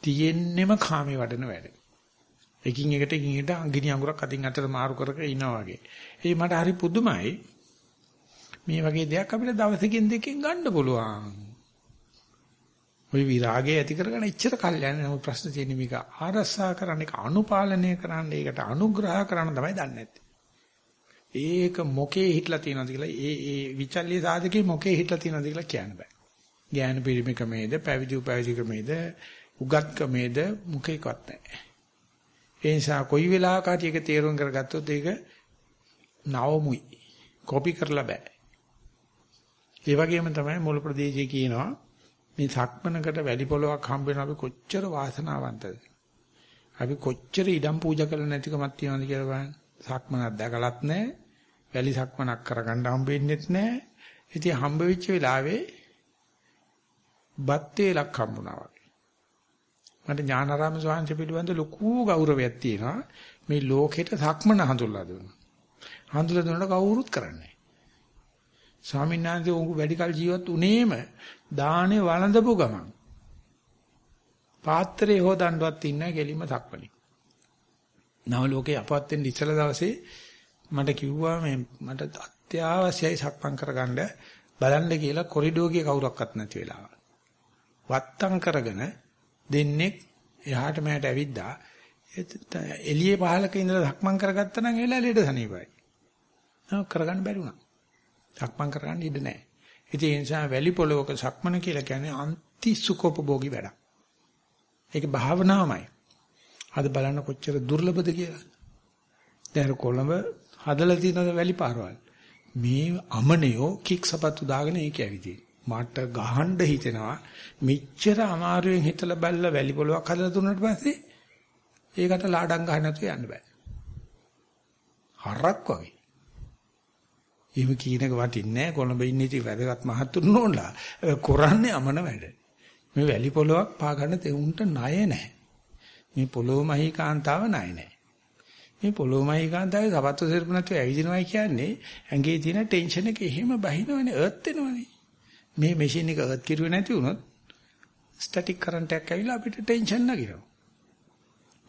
තියෙන්නෙම කාමේ වඩන වැඩ. එකින් එකට එකින් එකට අඟිනි අඟුරක් අතින් අතට මාරු කර කර ඉනවා වගේ. ඒ මට හරි පුදුමයි. මේ වගේ දෙයක් අපිට දවසකින් දෙකකින් ගන්න පුළුවන්. ওই විරාගය ඇති කරගෙන ඉච්චර කල්යන නමුත් ප්‍රශ්න තියෙන්නේ මේක ආරස්සා කරන්න ඒක අනුපාලනය කරන්න ඒකට අනුග්‍රහ කරන්න තමයි දන්නේ නැත්තේ. ඒක මොකේ හිටලා තියෙනවද කියලා ඒ ඒ විචල්්‍ය සාධකේ මොකේ හිටලා තියෙනවද කියලා කියන්න බෑ. ඥාන පිරිමිකමේද පැවිදි උපවිදිකමේද උගත්කමේද මුකේකවත් නැහැ. ඒ නිසා කොයි වෙලාවක හරි ඒක තේරුම් කරගත්තොත් ඒක නවමුයි. කොපි කරලා බෑ. ඒ වගේම තමයි මුල් ප්‍රදේශයේ කියනවා මේ සක්මනකට වැඩි පොලොක් හම්බ වෙන අපි කොච්චර වාසනාවන්තද. අපි කොච්චර ඉඩම් පූජා කරලා නැතිකමක් තියනවද කියලා බලන්න. සක්මනක් දැකලත් නැහැ. වැලි සක්මනක් කරගන්න හම්බ වෙන්නේත් නැහැ. ඉතින් හම්බ වෙච්ච වෙලාවේ බත් වේලක් හම්බුණා වගේ. මට ඥානාරාම ස්වාමීන් පිළිබඳ ලොකු ගෞරවයක් තියෙනවා. මේ ලෝකෙට සක්මන හඳුල්ලා දුන්නා. හඳුල්ලා දුන්නට කවුරුත් කරන්නේ ස්වාමීන් වහන්සේ උඟු වැඩි කල ජීවත් උනේම දානේ වළඳපු ගමන් පාත්‍රේ හොදන්නවත් ඉන්නේ කෙලිම සක්මණේ. නව ලෝකේ අපවත් වෙන්න ඉස්සල දවසේ මට කිව්වා මේ මට අත්‍යවශ්‍යයි සක්මන් කරගන්න බලන්න කියලා කොරිඩෝරේ කවුරක්වත් නැති වෙලාව. වත්තම් කරගෙන දෙන්නේ එහාට මෙහාට ඇවිද්දා එළියේ පහලක ඉඳලා සක්මන් කරගත්තා නම් එලා ලෙඩ සනීපයි. නෝ කරගන්න බැරි වුණා. සක්මන් කරගන්න ඉඩ නැහැ. ඉතින් ඒ නිසා වැලි පොලවක සක්මන කියලා කියන්නේ අන්ති සුඛෝපභෝගී වැඩක්. ඒක භාවනාවමයි. අද බලන්න කොච්චර දුර්ලභද කියලා. දැන් කොළඹ හදලා තියෙන වැලි පාරවල්. මේ අමනියෝ කික් සපත්තු දාගෙන ඒක ඇවිදින්. මට ගහන්න හිතෙනවා මෙච්චර අමාරුවෙන් හිතලා බැලලා වැලි පොලවක් හදලා දුන්නාට පස්සේ ඒකට ලාඩම් ගන්න නැතුව යන්න බෑ. හරක් වගේ. එහෙම කියන එක වටින්නේ කොළඹ ඉන්නේ ඉති වැදගත් මහත්තුන් නෝනලා. කරන්නේ අමන වැඩ. මේ වැලි පොලවක් පා ගන්න තෙවුන්ට ණය නැහැ. මේ පොළොමහි කාන්තාව ණය නැහැ. මේ පොළොමහි කාන්තාවේ සපත්තු සෙරපු නැතුව ඇවිදිනවයි කියන්නේ ඇඟේ තියෙන ටෙන්ෂන් එක එහෙම බහිනවනේ අර්ත් වෙනවනේ. මේ මැෂින් එක අර්ත් කිරුවේ නැති වුණොත් ස්ටැටික් කරන්ට් එකක් ඇවිල්ලා අපිට ටෙන්ෂන් නගිනවා.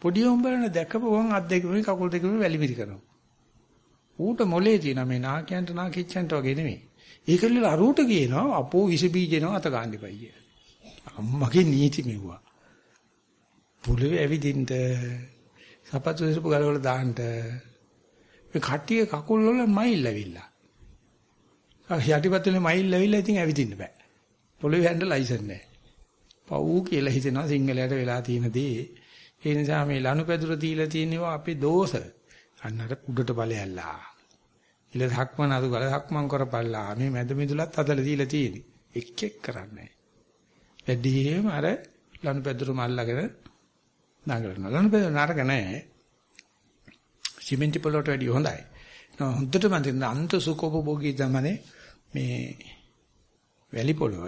පොඩි උඹලන දැකපුවම අත් දෙකම කකුල් දෙකම වැලිමිරි කරනවා. ඌට මොලේ තියෙන මේ නාකියන්ට නාකිච්චන්ට වගේ නෙමෙයි. ඒකල්ල අරුවට කියනවා අපෝ විස බීජේනවා අත ගන්නපයි කිය. අම්මගේ නීති මෙව්වා. පුළවේ ඇවිදින්න සපත්තු ඉස්සපු ගලවල දාන්න මේ කට්ටිය කකුල් වල මයිල් ඇවිල්ලා. ආ යටිපතුලේ මයිල් ඇවිල්ලා ඉතින් ඇවිදින්න බෑ. පොළවේ යන්න ලයිසන් නැහැ. පව් කියලා හිතෙනවා සිංහලයට වෙලා තියෙන දේ. ඒ නිසා මේ ලනුපැදුර දීලා තියෙනවා අපේ දෝෂ. අන්න අර උඩට ඵලයල්ලා. ඉල ධක්මන අතු ගල ධක්මන් කරපල්ලා. මේ මැද මිදුලත් අදලා දීලා තියෙන්නේ. එක් එක් කරන්නේ. වැඩිම අර ලනුපැදුර මල්ලාගෙන නගරනවා. ලනුපැදුර නරක නැහැ. සිමෙන්ති පොළොට වැඩිය හොඳයි. නෝ හොඳට මන්දින අන්ත සුඛෝපභෝගී තමනේ මේ වැලි පොළොව.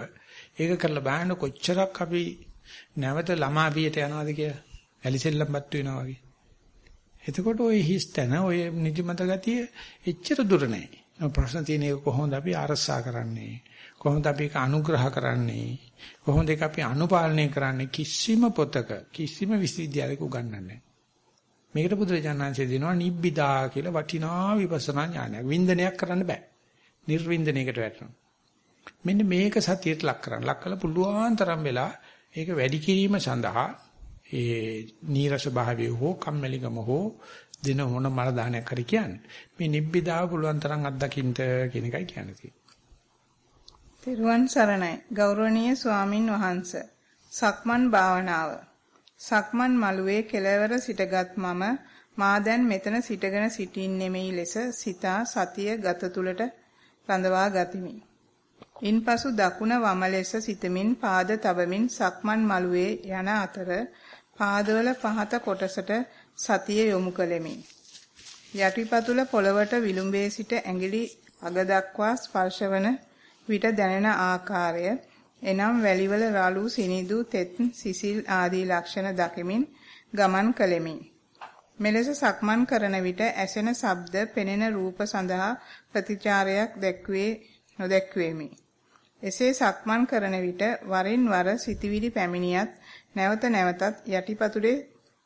ඒක කරලා බලන්න කොච්චරක් අපි නැවත ළමා වියට යනවද කියලා. ඇලිසෙල්ලම්පත් වෙනවා වගේ. එතකොට ওই හිස්තන ওই නිදිමත ගතිය එච්චර දුර නැහැ. ප්‍රශ්න තියෙන එක කොහොමද අපි අරසා කරන්නේ? කොහොමද අපි ඒක අනුග්‍රහ කරන්නේ? කොහොමද ඒක අපි අනුපාලනය කරන්නේ? කිසිම පොතක කිසිම විශ්වවිද්‍යාලයක උගන්වන්නේ නැහැ. මේකට බුදුරජාණන්සේ දෙනවා නිබ්බිදා කියලා වටිනා විපස්සනා ඥානයක්. වින්දනයක් කරන්න බෑ. නිර්වින්දනයකට වැටෙනවා. මෙන්න මේක සතියට ලක් කරන්න. ලක් කළ පුළුවන් තරම් වෙලා ඒක වැඩි කිරීම සඳහා ඒ නීරස භාවය හෝ කම්මැලිකම හෝ දින මොන මල දානයක් හරි කියන්නේ. මේ නිබ්බිදාව පුළුවන් තරම් අත්දකින්න කියන එකයි කියන්නේ. තිරුවන් සරණයි ගෞරවනීය ස්වාමින් වහන්සේ සක්මන් භාවනාව සක්මන් මළුවේ කෙළවර සිටගත් මම මා දැන් මෙතන සිටගෙන සිටින්නෙමෙයි ලෙස සිතා සතිය ගත තුලට රඳවා ගතිමි. ඉන්පසු දකුණ වම ලෙස සිතමින් පාද තබමින් සක්මන් මළුවේ යන අතර පාදවල පහත කොටසට සතිය යොමු කළෙමි. යටිපතුල පොළවට විලුඹේ සිට ඇඟිලි අග දක්වා ස්පර්ශවන විට දැනෙන ආකාරය එනම් වැලිවල රළු සිනිදු තෙත් සිසිල් ආදී ලක්ෂණ දකිමින් ගමන් කළෙමි. මෙලෙස සක්මන් කරන විට ඇසෙන ශබ්ද, පෙනෙන රූප සඳහා ප්‍රතිචාරයක් දැක්වේ නොදැක්වේමි. එසේ සක්මන් කරන විට වරින් වර සිතවිලි පැමිණියත් නැවත නැවතත් යටිපතුලේ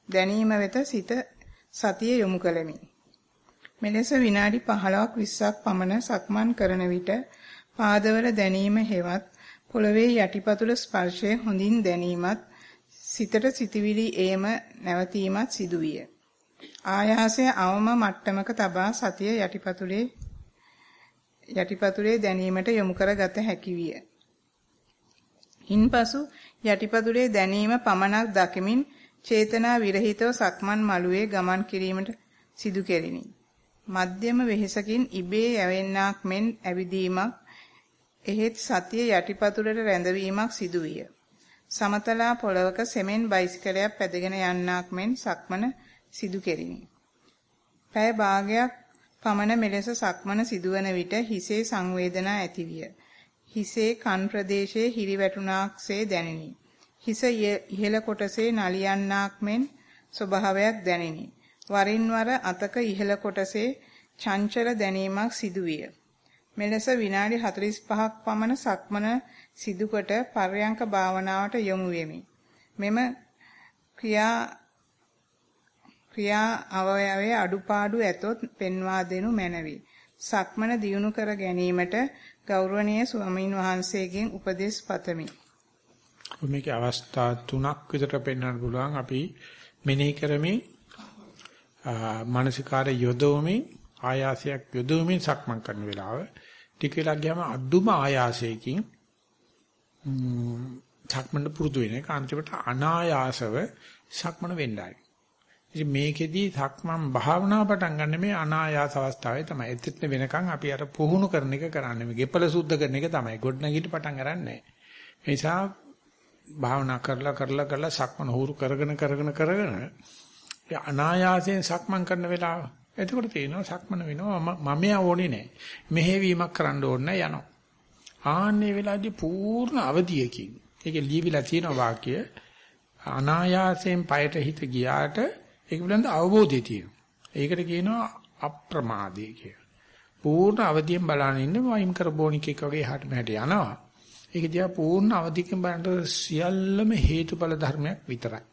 දැනීම වෙත සිත සතිය යොමු කළෙමි. මෙලෙස විනාඩි 15ක් 20ක් පමණ සක්මන් කරන විට පාදවල දැනීම හෙවත් පොළවේ යටිපතුල ස්පර්ශය හොඳින් දැනීමත් සිතට සිතවිලි ඒම නැවතීමත් සිදුවිය. ආයාසය අවම මට්ටමක තබා සතිය යටිපතුලේ යටිපතුලේ දැනීමට යොමු කරගත හැකි විය. ඉන්පසු යටිපතුලේ දැනීම පමණක් දකිමින් චේතනා විරහිතව සක්මන් මළුවේ ගමන් කිරීමට සිදු කෙරිනි. මධ්‍යම වෙහෙසකින් ඉබේ යැවෙන්නක් මෙන් ඇවිදීමක් එහෙත් සතිය යටිපතුලට රැඳවීමක් සිදුවිය. සමතලා පොළවක සෙමෙන් බයිසිකලයක් පැදගෙන යන්නක් මෙන් සක්මන සිදු කෙරිනි. පැය භාගයක් පමණ මෙලෙස සක්මන සිදුවන විට හිසේ සංවේදනා ඇතිවිය. හිසේ කන් ප්‍රදේශයේ හිරිවැටුණාක්සේ දැනිනි. හිස ඉහළ කොටසේ නලියන්නාක් මෙන් ස්වභාවයක් දැනිනි. වරින් වර අතක ඉහළ කොටසේ චංචල දැනීමක් සිදුවිය. මෙලෙස විනාඩි 45ක් පමණ සක්මන සිදුකොට පර්යංක භාවනාවට යොමු වෙමි. මෙම ක්‍රියා ක්‍රියා අවයවයේ අඩුපාඩු ඇතොත් පෙන්වා දෙනු මැනවි. සක්මන දියුණු කර ගැනීමට ගෞරවනීය ස්වාමින් වහන්සේගෙන් උපදෙස් පතමි. මේකේ අවස්ථා තුනක් විතර පෙන්වන්න පුළුවන් අපි මෙනෙහි කරමින් මානසිකාර යොදවමින් ආයාසයක් යොදවමින් සක්මන් කරන වෙලාව ටික වෙලා ගියාම අඩුම ආයාසයකින් සක්මන් පුරුදු වෙන එක අන්තිමට අනායාසව සක්මන වෙන්නයි. ඉතින් මේකෙදී සක්මන් භාවනා පටන් ගන්න මේ අනායාස අවස්ථාවේ තමයි. එතෙත් වෙනකන් අපි අර පුහුණු කරන එක කරන්නේ. මේ ගෙපල සුද්ධ කරන එක තමයි. ගොඩනගිට පටන් ගන්නෑ. ඒ නිසා භාවනා කරලා කරලා කරලා සක්මන හුරු කරගෙන කරගෙන කරගෙන අනායාසයෙන් සක්මන් කරන වෙලාව එතකොට තේරෙනවා සක්මන වෙනවා මම ඕනේ නැහැ. මෙහෙවීමක් කරන්න ඕනේ යනවා. ආන්නේ වෙලාවේදී පූර්ණ අවධියකින් ඒකේ ලියවිලා තියෙන වාක්‍ය අනායාසයෙන් পায়ට හිත ගියාට ඒක පිළිබඳ අවබෝධය තියෙනවා. ඒකට කියනවා අප්‍රමාදේ කියලා. පූර්ණ අවධියෙන් බලන ඉන්න වයින් කරබෝනික් එක වගේ එහාට මෙහාට යනවා. ඒක දිහා පූර්ණ අවධියකින් බලනකොට සියල්ලම හේතුඵල ධර්මයක් විතරයි.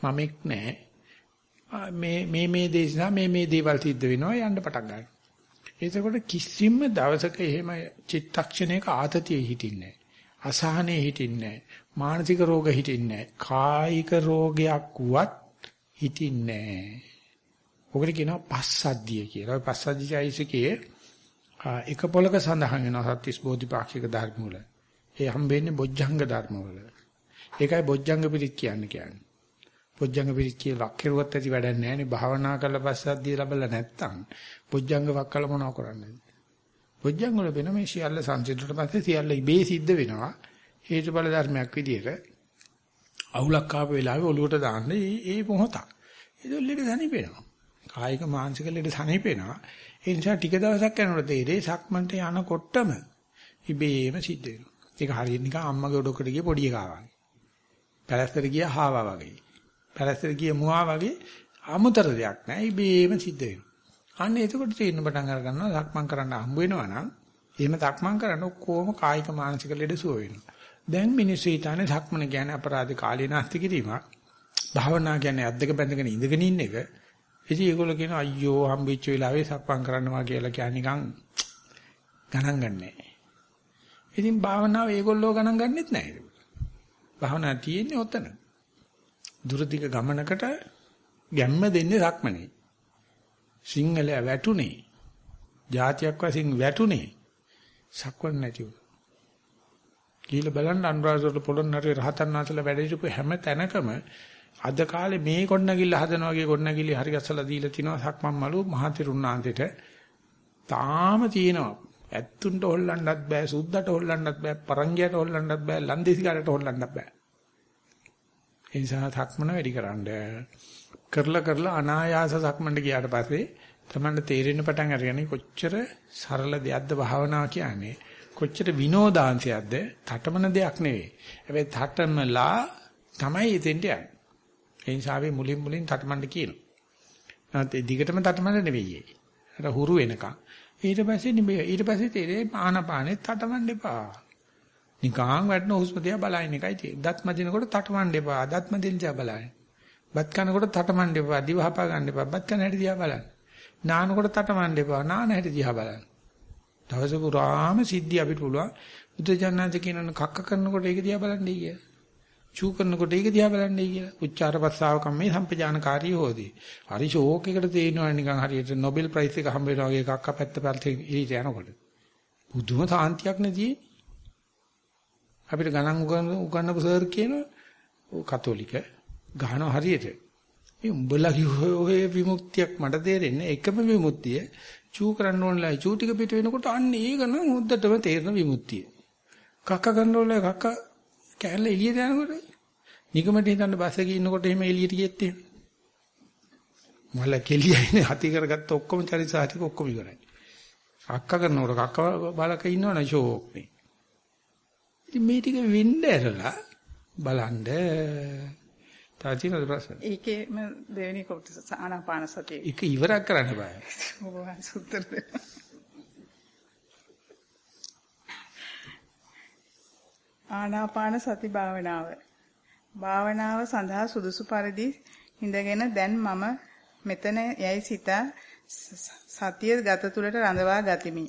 මමෙක් නැහැ. මේ මේ මේ දේශනා මේ මේ දේවල් සිද්ධ වෙනවා යන්න පටන් ගන්නවා. එතකොට කිසිම දවසක එහෙම චිත්තක්ෂණයක ආතතිය හිටින්නේ නැහැ. අසහනේ හිටින්නේ නැහැ. මානසික රෝග හිටින්නේ නැහැ. කායික රෝගයක්වත් හිටින්නේ නැහැ. ඔකට කියනවා පස්සද්ධිය කියලා. පස්සද්ධිය චෛසිකයේ එක පොලක සඳහන් වෙනවා සත්‍තිස් බෝධිපාක්ෂික ධර්ම වල. ඒ හම්බෙන්නේ බොජ්ජංග ධර්ම වල. ඒකයි බොජ්ජංග පිරිත් කියන්නේ කියන්නේ. බොජ්ජංග පිරිත් කියලා කෙරුවත් ඇති වැඩක් නැහැ නේ. භාවනා කරලා පස්සද්ධිය ලැබලා නැත්තම් බොජ්ජංග වක්කල මොනව කරන්නද? බොජ්ජංග වල වෙන මේ සියල්ල සංසිඳුට පස්සේ සියල්ල ඉබේ සිද්ධ වෙනවා. හේතුඵල ධර්මයක් විදියට අවුලක් ආපු වෙලාවේ ඔලුවට දාන්න ඒ මොහොතක්. ඒක ලෙඩ සනීපේනවා. කායික මානසික ලෙඩ සනීපේනවා. ඒ නිසා ටික දවසක් යනකොට තේරෙයි සක්මන්ට යනකොටම ඉබේම සිද්ධ වෙනවා. ඒක හරියට නිකන් අම්මගේ ඔඩොක්කට ගිය පොඩි එකා වගේ. පැලැස්තර ගිය හාවා වගේ. පැලැස්තර ගිය මුවා වගේ අමුතර දෙයක් නෑ. ඉබේම සිද්ධ වෙනවා. අන්න එතකොට තේරෙන පටන් අර ගන්නවා සක්මන් කරන්න හම්බ වෙනවා නම් එහෙම සක්මන් කරන ඔක්කොම කායික මානසික ලෙඩ සුව වෙනවා. දැන් මිනිස්සු හිතන්නේ සක්මන කියන්නේ අපරාධ කාලේ නාස්ති කිරීමක්. භාවනා කියන්නේ අද්දක බැඳගෙන ඉඳගෙන ඉන්න එක. ඉතින් ඒගොල්ලෝ කියනවා අයියෝ හම්බෙච්ච වෙලාවේ සක්මන් කරනවා කියලා කියන්නේ නිකන් ගණන් ගන්නෑ. ඉතින් භාවනාව ඒගොල්ලෝ ගණන් ගන්නෙත් නැහැ. භාවනා තියෙන්නේ ඔතන. දුරදිග ගමනකට ගැම්ම දෙන්නේ සක්මනේ. සිංහලයා වැටුනේ. જાතියක් වශයෙන් වැටුනේ. සක්වන්න නැතිව. කියලා බලන්න අනුරාධපුර පොළොන්නරුවේ රහතන් වහන්සේලා වැඩ සිටපු හැම තැනකම අද කාලේ මේ කොණ්ණගිල්ල හදනවා වගේ කොණ්ණගිල්ල හරි ගැසලා දීලා තිනවා සක්මන් මලු මහතිරුණාන්තේට තාම තියෙනවා. ඇත්තුන්ට හොල්ලන්නත් බෑ සුද්දට හොල්ලන්නත් බෑ පරංගියට හොල්ලන්නත් බෑ ලන්දේසිකාරට හොල්ලන්නත් බෑ. ඒ නිසා සක්මන වැඩිකරන්න කරලා කරලා අනායාස සක්මන්ට ගියාට පස්සේ තමන්ට තේරෙන්න පටන් අරගෙන කොච්චර සරල දෙයක්ද භාවනාව කියන්නේ. කොච්චර විනෝදාංශයක්ද තටමන දෙයක් නෙවෙයි හැබැයි තටමලා තමයි එතෙන්ට යන්නේ ඒ නිසා අපි මුලින් මුලින් තටමන්න කියනවා නැත්නම් දිගටම තටමන්න නෙවෙයි අර හුරු වෙනකන් ඊට පස්සේ නිබේ ඊට පස්සේ තේරෙයි ආනපානෙත් තටමන්න එපා. නිකං වැටෙන හුස්ම දිහා බලන එකයි තියෙන්නේ. දත් මදිනකොට තටමන්න එපා. දත් මදින දිහා බලන්න. බත් කනකොට තටමන්න එපා. දිව හපා ගන්න එපා. බත් කන හැටි දිහා බලන්න. නානකොට තටමන්න එපා. නාන හැටි දිහා බලන්න. දවස පුරාම සිද්ධි අපිට පුළුවන්. බුද්ධ ජනනාද කියනන කක්ක කරනකොට ඒක දිහා බලන්නයි කියලා. චූ කරනකොට ඒක දිහා බලන්නයි කියලා. උච්චාර පස්සාව කම්මේ සම්පජානකාරී හොදී. හරි ෂෝක් එකකට තේිනවා නිකන් හරියට නොබෙල් ප්‍රයිස් එක හම්බ වෙනවා වගේ එකක් අපැත්ත පැත්තේ ඉරිට යනකොට. බුදුම සාන්තියක් නැති. අපිට ගණන් උගන්න උගන්නපු සර් කියනවා ඔය කතෝලික ගහනවා හරියට. මේ උඹලා කිව්වේ විමුක්තියක් මට තේරෙන්නේ එකම විමුක්තිය චූ කරන්න ඕනලා චූ ටික පිට වෙනකොට අන්න ඒක නම් හොද්දටම තේරෙන විමුක්තිය. කක්ක කරන්න ඕනලා කක්ක කැල්ල එළියට යනකොට නිකමට හිතන්න බස් එකේ ඉන්නකොට එහෙම එළියට ගියෙත් එහෙම. මල කෙලියයිනේ හති කරගත්ත ඔක්කොම චරිතසාටික ඔක්කොම ඉවරයි. අක්ක කරනකොට කක්ක බලක ඉන්නවනේ ෂෝක් නේ. ඉතින් මේ ටික වෙන්න ඇරලා බලන්න. තියෙනවද ප්‍රශ්න? ඒකේම දෙවෙනි කොටස ආනාපාන සතිය. ඒක ඉවරක් කරන්න බෑ. ඔබ දෙන්න. ආනාපාන සති භාවනාව. භාවනාව සඳහා සුදුසු පරිදි හිඳගෙන දැන් මම මෙතන යයි සිතා සතිය ගත තුලට රඳවා ගතිමි.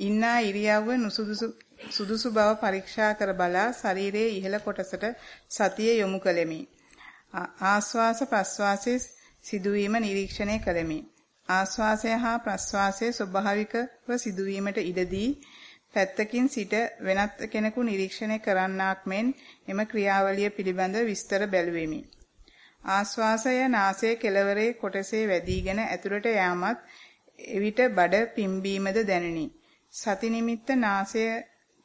ඉන්නා ඉරියව්ව නුසුදුසු සුදුසු බව පරීක්ෂා කර බලා ශරීරයේ ඉහළ කොටසට සතිය යොමු කළෙමි. ආස්වාස ප්‍රස්වාසයේ සිදුවීම නිරීක්ෂණය කළෙමි. ආස්වාසය හා ප්‍රස්වාසයේ ස්වභාවිකව සිදුවීමට ඉඩදී පැත්තකින් සිට වෙනත් කෙනෙකු නිරීක්ෂණය කරන්නාක් මෙන් එම ක්‍රියාවලිය පිළිබඳ විස්තර බැලුවෙමි. ආස්වාසය නාසයේ කෙළවරේ කොටසේ වැදීගෙන ඇතුළට යාමත් එවිට බඩ පිම්බීමද දැනිනි. සති නිමිත්ත නාසය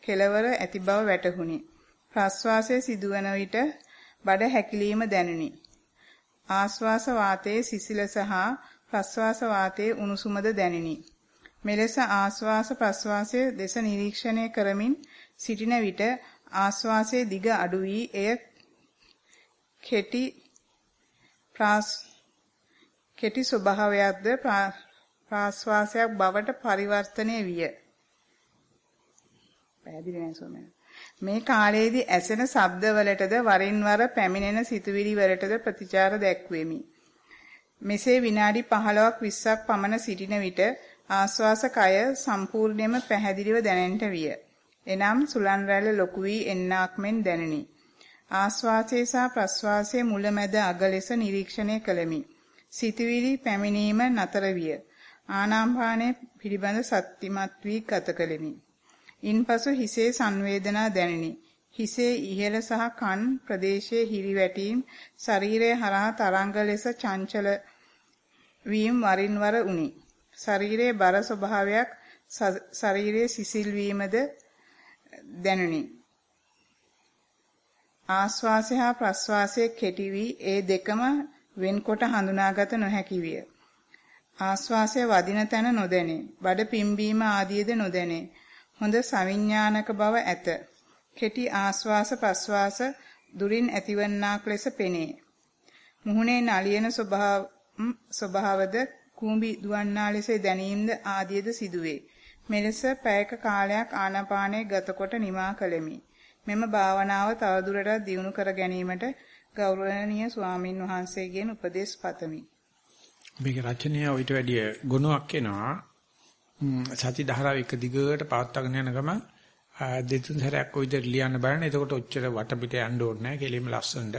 කෙළවර ඇති බව වැටහුණි. ප්‍රස්වාසය සිදුවන විට බඩ හැකිලීම දැනිනි. ආස්වාස වාතයේ සිසිලස හා ප්‍රස්වාස වාතයේ උණුසුමද දැනිනි. මෙලෙස ආස්වාස ප්‍රස්වාසයේ දෙස නිරීක්ෂණය කරමින් සිටින විට ආස්වාසයේ දිග අඩු වී එය කෙටි ප්‍රාස් කෙටි ස්වභාවයක්ද ප්‍රාස්වාසයක් බවට පරිවර්තනය විය. පැහැදිලි නෑ සෝමන. මේ කාලයේදී ඇසෙන ශබ්දවලටද වරින් වර පැමිණෙන සිතුවිලි වලටද ප්‍රතිචාර දැක්වෙමි. මෙසේ විනාඩි 15ක් 20ක් පමණ සිටින විට ආස්වාස කය සම්පූර්ණයෙන්ම පැහැදිලිව දැනෙන්නට විය. එනම් සුලන් රැල්ල ලොකු වී එන්නක් මෙන් දැනිනි. ආස්වාසයේ සහ ප්‍රස්වාසයේ මුලැමැද අග ලෙස නිරීක්ෂණය කළෙමි. සිතවිලි පැමිණීම නතර විය. ආනාපානයේ පිළිබඳ සත්‍යමත් වී ගත කළෙමි. ඉන්පසු හිසේ සංවේදනා දැනිනි. හිසේ ඉහළ සහ කන් ප්‍රදේශයේ හිරිවැටීම් ශරීරය හරහා තරංග ලෙස චංචල වීම වරින් වර උනි. ශරීරයේ බර ස්වභාවයක් ශරීරයේ සිසිල් වීමද දැනුනි. ආශ්වාසය හා ප්‍රශ්වාසය කෙටි වී ඒ දෙකම වෙන්කොට හඳුනාගත නොහැකි විය. ආශ්වාසය වදින තැන නොදැනේ. බඩ පිම්බීම ආදියද නොදැනේ. හොඳ සවිඥානික බව ඇත. කෙටි ආශ්වාස ප්‍රශ්වාස දුරින් ඇතිවන්නාක් ලෙස පෙනේ. මුහුණේ නලියන ස්වභාවද කූඹි දුවන්නා ලෙස දැනීමද ආදියද සිදුවේ. මෙලෙස පැයක කාලයක් ආනාපානයේ ගතකොට නිමා කළෙමි. මෙම භාවනාව තවදුරටත් දියුණු කර ගැනීමට ගෞරවනීය ස්වාමින් වහන්සේගෙන් උපදෙස් පතමි. මේක රචනය ඊට වැඩිය ගුණයක් එනවා. සති ධාරාව එක දිගට පවත්වාගෙන යන ගම දෙතුන් සැරයක් ওই විදිහට ලියන්න බලන්න. එතකොට ඔච්චර වටපිට යන්න ඕනේ නැහැ. කෙලින්ම ලස්සනට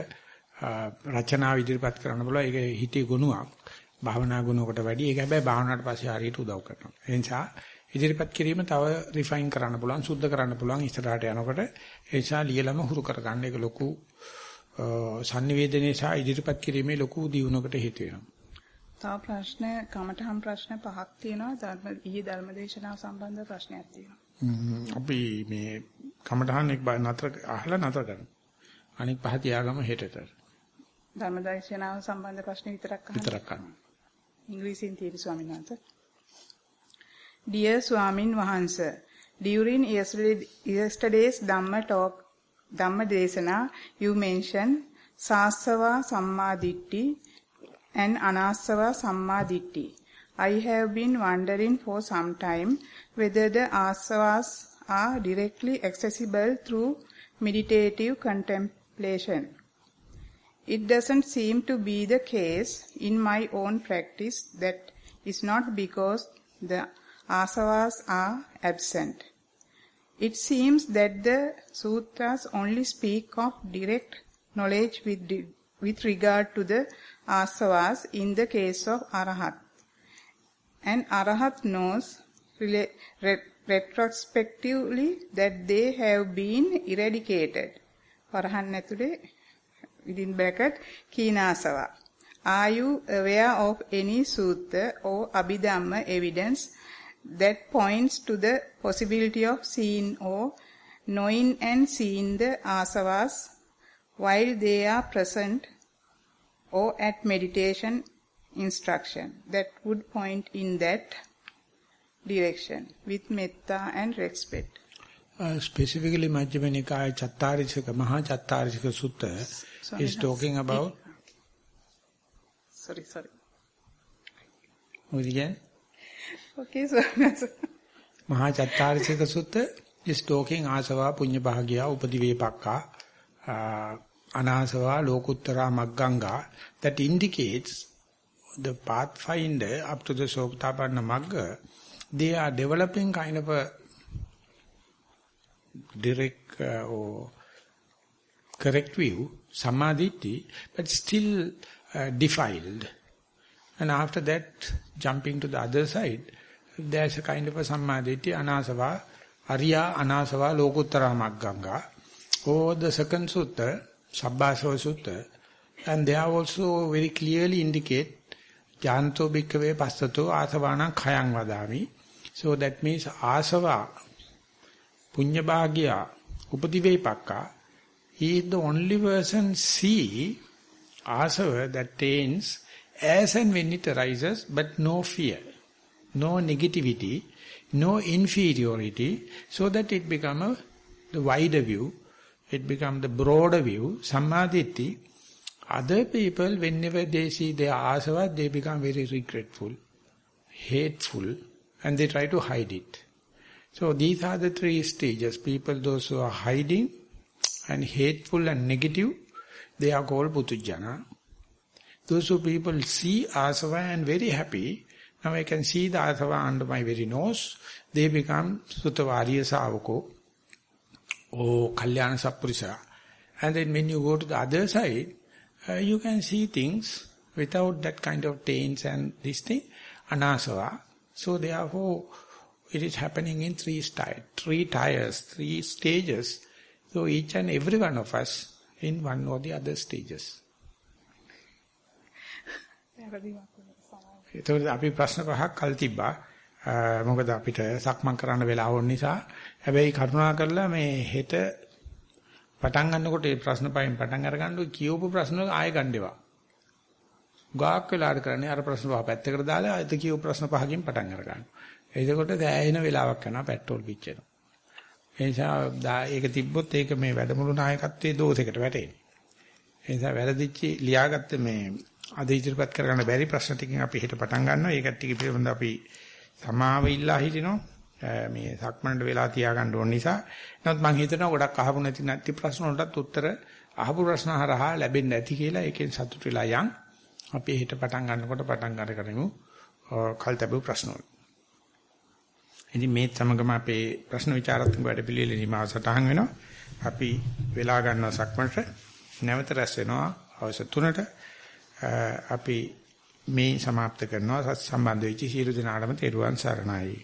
රචනාව ඉදිරිපත් කරන්න බලලා ඒක හිතේ ගුණයක්. භාවනා ගුණයකට වැඩි. ඒක හැබැයි භාවනාවට පස්සේ හරියට උදව් කරනවා. ඒ නිසා ඉදිරිපත් කිරීම තව රිෆයින් කරන්න පුළුවන්, සුද්ධ කරන්න පුළුවන් ඉස්සරහට යනකොට. ඒ නිසා ලියලම හුරු කරගන්න ඒක ලොකු sannivedanaya සහ ඉදිරිපත් කිරීමේ ලොකු දියුණුවකට හේතු වෙනවා. තව ප්‍රශ්න කමටහම් ප්‍රශ්න පහක් තියෙනවා. ධර්ම ඊයේ ධර්මදේශනාව සම්බන්ධ ප්‍රශ්නයක් තියෙනවා. අපි මේ කමටහන් එක නතර අහලා නතර කරමු. අනික පහ තියාගම හෙටට. ධර්මදේශනාව සම්බන්ධ ප්‍රශ්න විතරක් අහන්න. විතරක් අහන්න. ඉංග්‍රීසියෙන් තියෙන ස්වාමීන් වහන්සේ. Dear Swamin Wahansa, during yesterday, yesterday's Dhamma talk, Dhamma Desana, you mentioned Sasava Sammaditthi and Anasava Sammaditthi. I have been wondering for some time whether the asavas are directly accessible through meditative contemplation. It doesn't seem to be the case in my own practice that is not because the asavas are absent. It seems that the sutras only speak of direct knowledge with, with regard to the asavas in the case of arahat. And arahat knows retrospectively that they have been eradicated. වරහන් ඇතුලේ within bracket Kinasava. Are you aware of any sutta or abhidhamma evidence that points to the possibility of seeing or knowing and seeing the asavas while they are present or at meditation instruction that would point in that direction with metta and respect. Uh, specifically, Majjhima Nikaya Chattarishika, Maha Chattarishika Sutta is talking about. Sorry, sorry. What again? Okay, Swamiji. Maha Chattarishika Sutta is talking asava punya bahagya upadivepakka uh, anasava lokuttara magganga that indicates the pathfinder up to the Sotapanna Magga they are developing kind of a direct uh, or correct view, samadhi, but still uh, defiled. And after that, jumping to the other side, there's a kind of a samadhi, anasava, arya anasava lokuttara magganga. Or the second sutta, Sabbasava sutta, and they are also very clearly indicate Janto bhikkave passato asavana khayang vadami. So that means asava Punya Bhagya, Upadivepakka, he is the only person see asava that tains as and when it arises, but no fear, no negativity, no inferiority, so that it become a, the wider view, it become the broader view, samadhi. Other people, whenever they see their asava, they become very regretful, hateful, and they try to hide it. So these are the three stages. People, those who are hiding and hateful and negative, they are called putujana. Those who people see asava and very happy, now I can see the asava under my very nose, they become sutavariya savako or kalyana sappurisa. And then when you go to the other side, uh, you can see things without that kind of taints and this thing, anasava. So therefore, it is happening in three style, three tiers, three stages. So each and every one of us in one or the other stages. ඒතකොට අපි ප්‍රශ්න පහක් කල් තිබ්බා. මොකද අපිට සක්මන් කරන්න වෙලාව ඕන නිසා. හැබැයි කරුණා කරලා මේ හෙට පටන් ගන්නකොට මේ ප්‍රශ්න පහෙන් පටන් අරගන්න කියවපු ප්‍රශ්න ආයෙ ගන්නවා. ගාක් වෙලාට කරන්නේ අර ප්‍රශ්න පහ පැත්තකට දාලා අද කියව ප්‍රශ්න පහකින් පටන් අරගන්න. එතකොට දැයෙන වෙලාවක් යනවා පෙට්‍රෝල් පිච්චෙනවා. ඒ නිසා ඒක තිබ්බොත් ඒක මේ වැඩමුළු නායකත්වයේ දෝෂයකට වැටෙන්නේ. ඒ නිසා වැරදිච්ච ලියාගත්ත මේ අද ඉදිරිපත් කරගන්න බැරි ප්‍රශ්න ටිකකින් අපි හෙට පටන් ගන්නවා. ඒකත් ටික පිළිබඳ අපි සමාව ඉල්ලා හිටිනවා. මේ සක්මනට වෙලා තියාගන්න ඕන නිසා. නමුත් මම හිතනවා ගොඩක් අහපු නැති නැති ප්‍රශ්න වලටත් උත්තර අහපු ප්‍රශ්න හරහා ලැබෙන්නේ නැති කියලා ඒකෙන් සතුට වෙලා යන්. අපි හෙට පටන් ගන්නකොට පටන් ගන්න කරමු. කල්තබු ප්‍රශ්න වල. ඉතින් මේ සමගම අපේ ප්‍රශ්න විචාරාත්මක වැඩපිළිවෙල නිමාව සටහන් වෙනවා. අපි වෙලා ගන්නවා සක්මන්ට නැවත රැස් වෙනවා අවශ්‍ය තුනට අපි මේ સમાપ્ત කරනවා සත් සම්බන්ධ වෙච්ච සියලු දෙනාටම තෙරුවන් සරණයි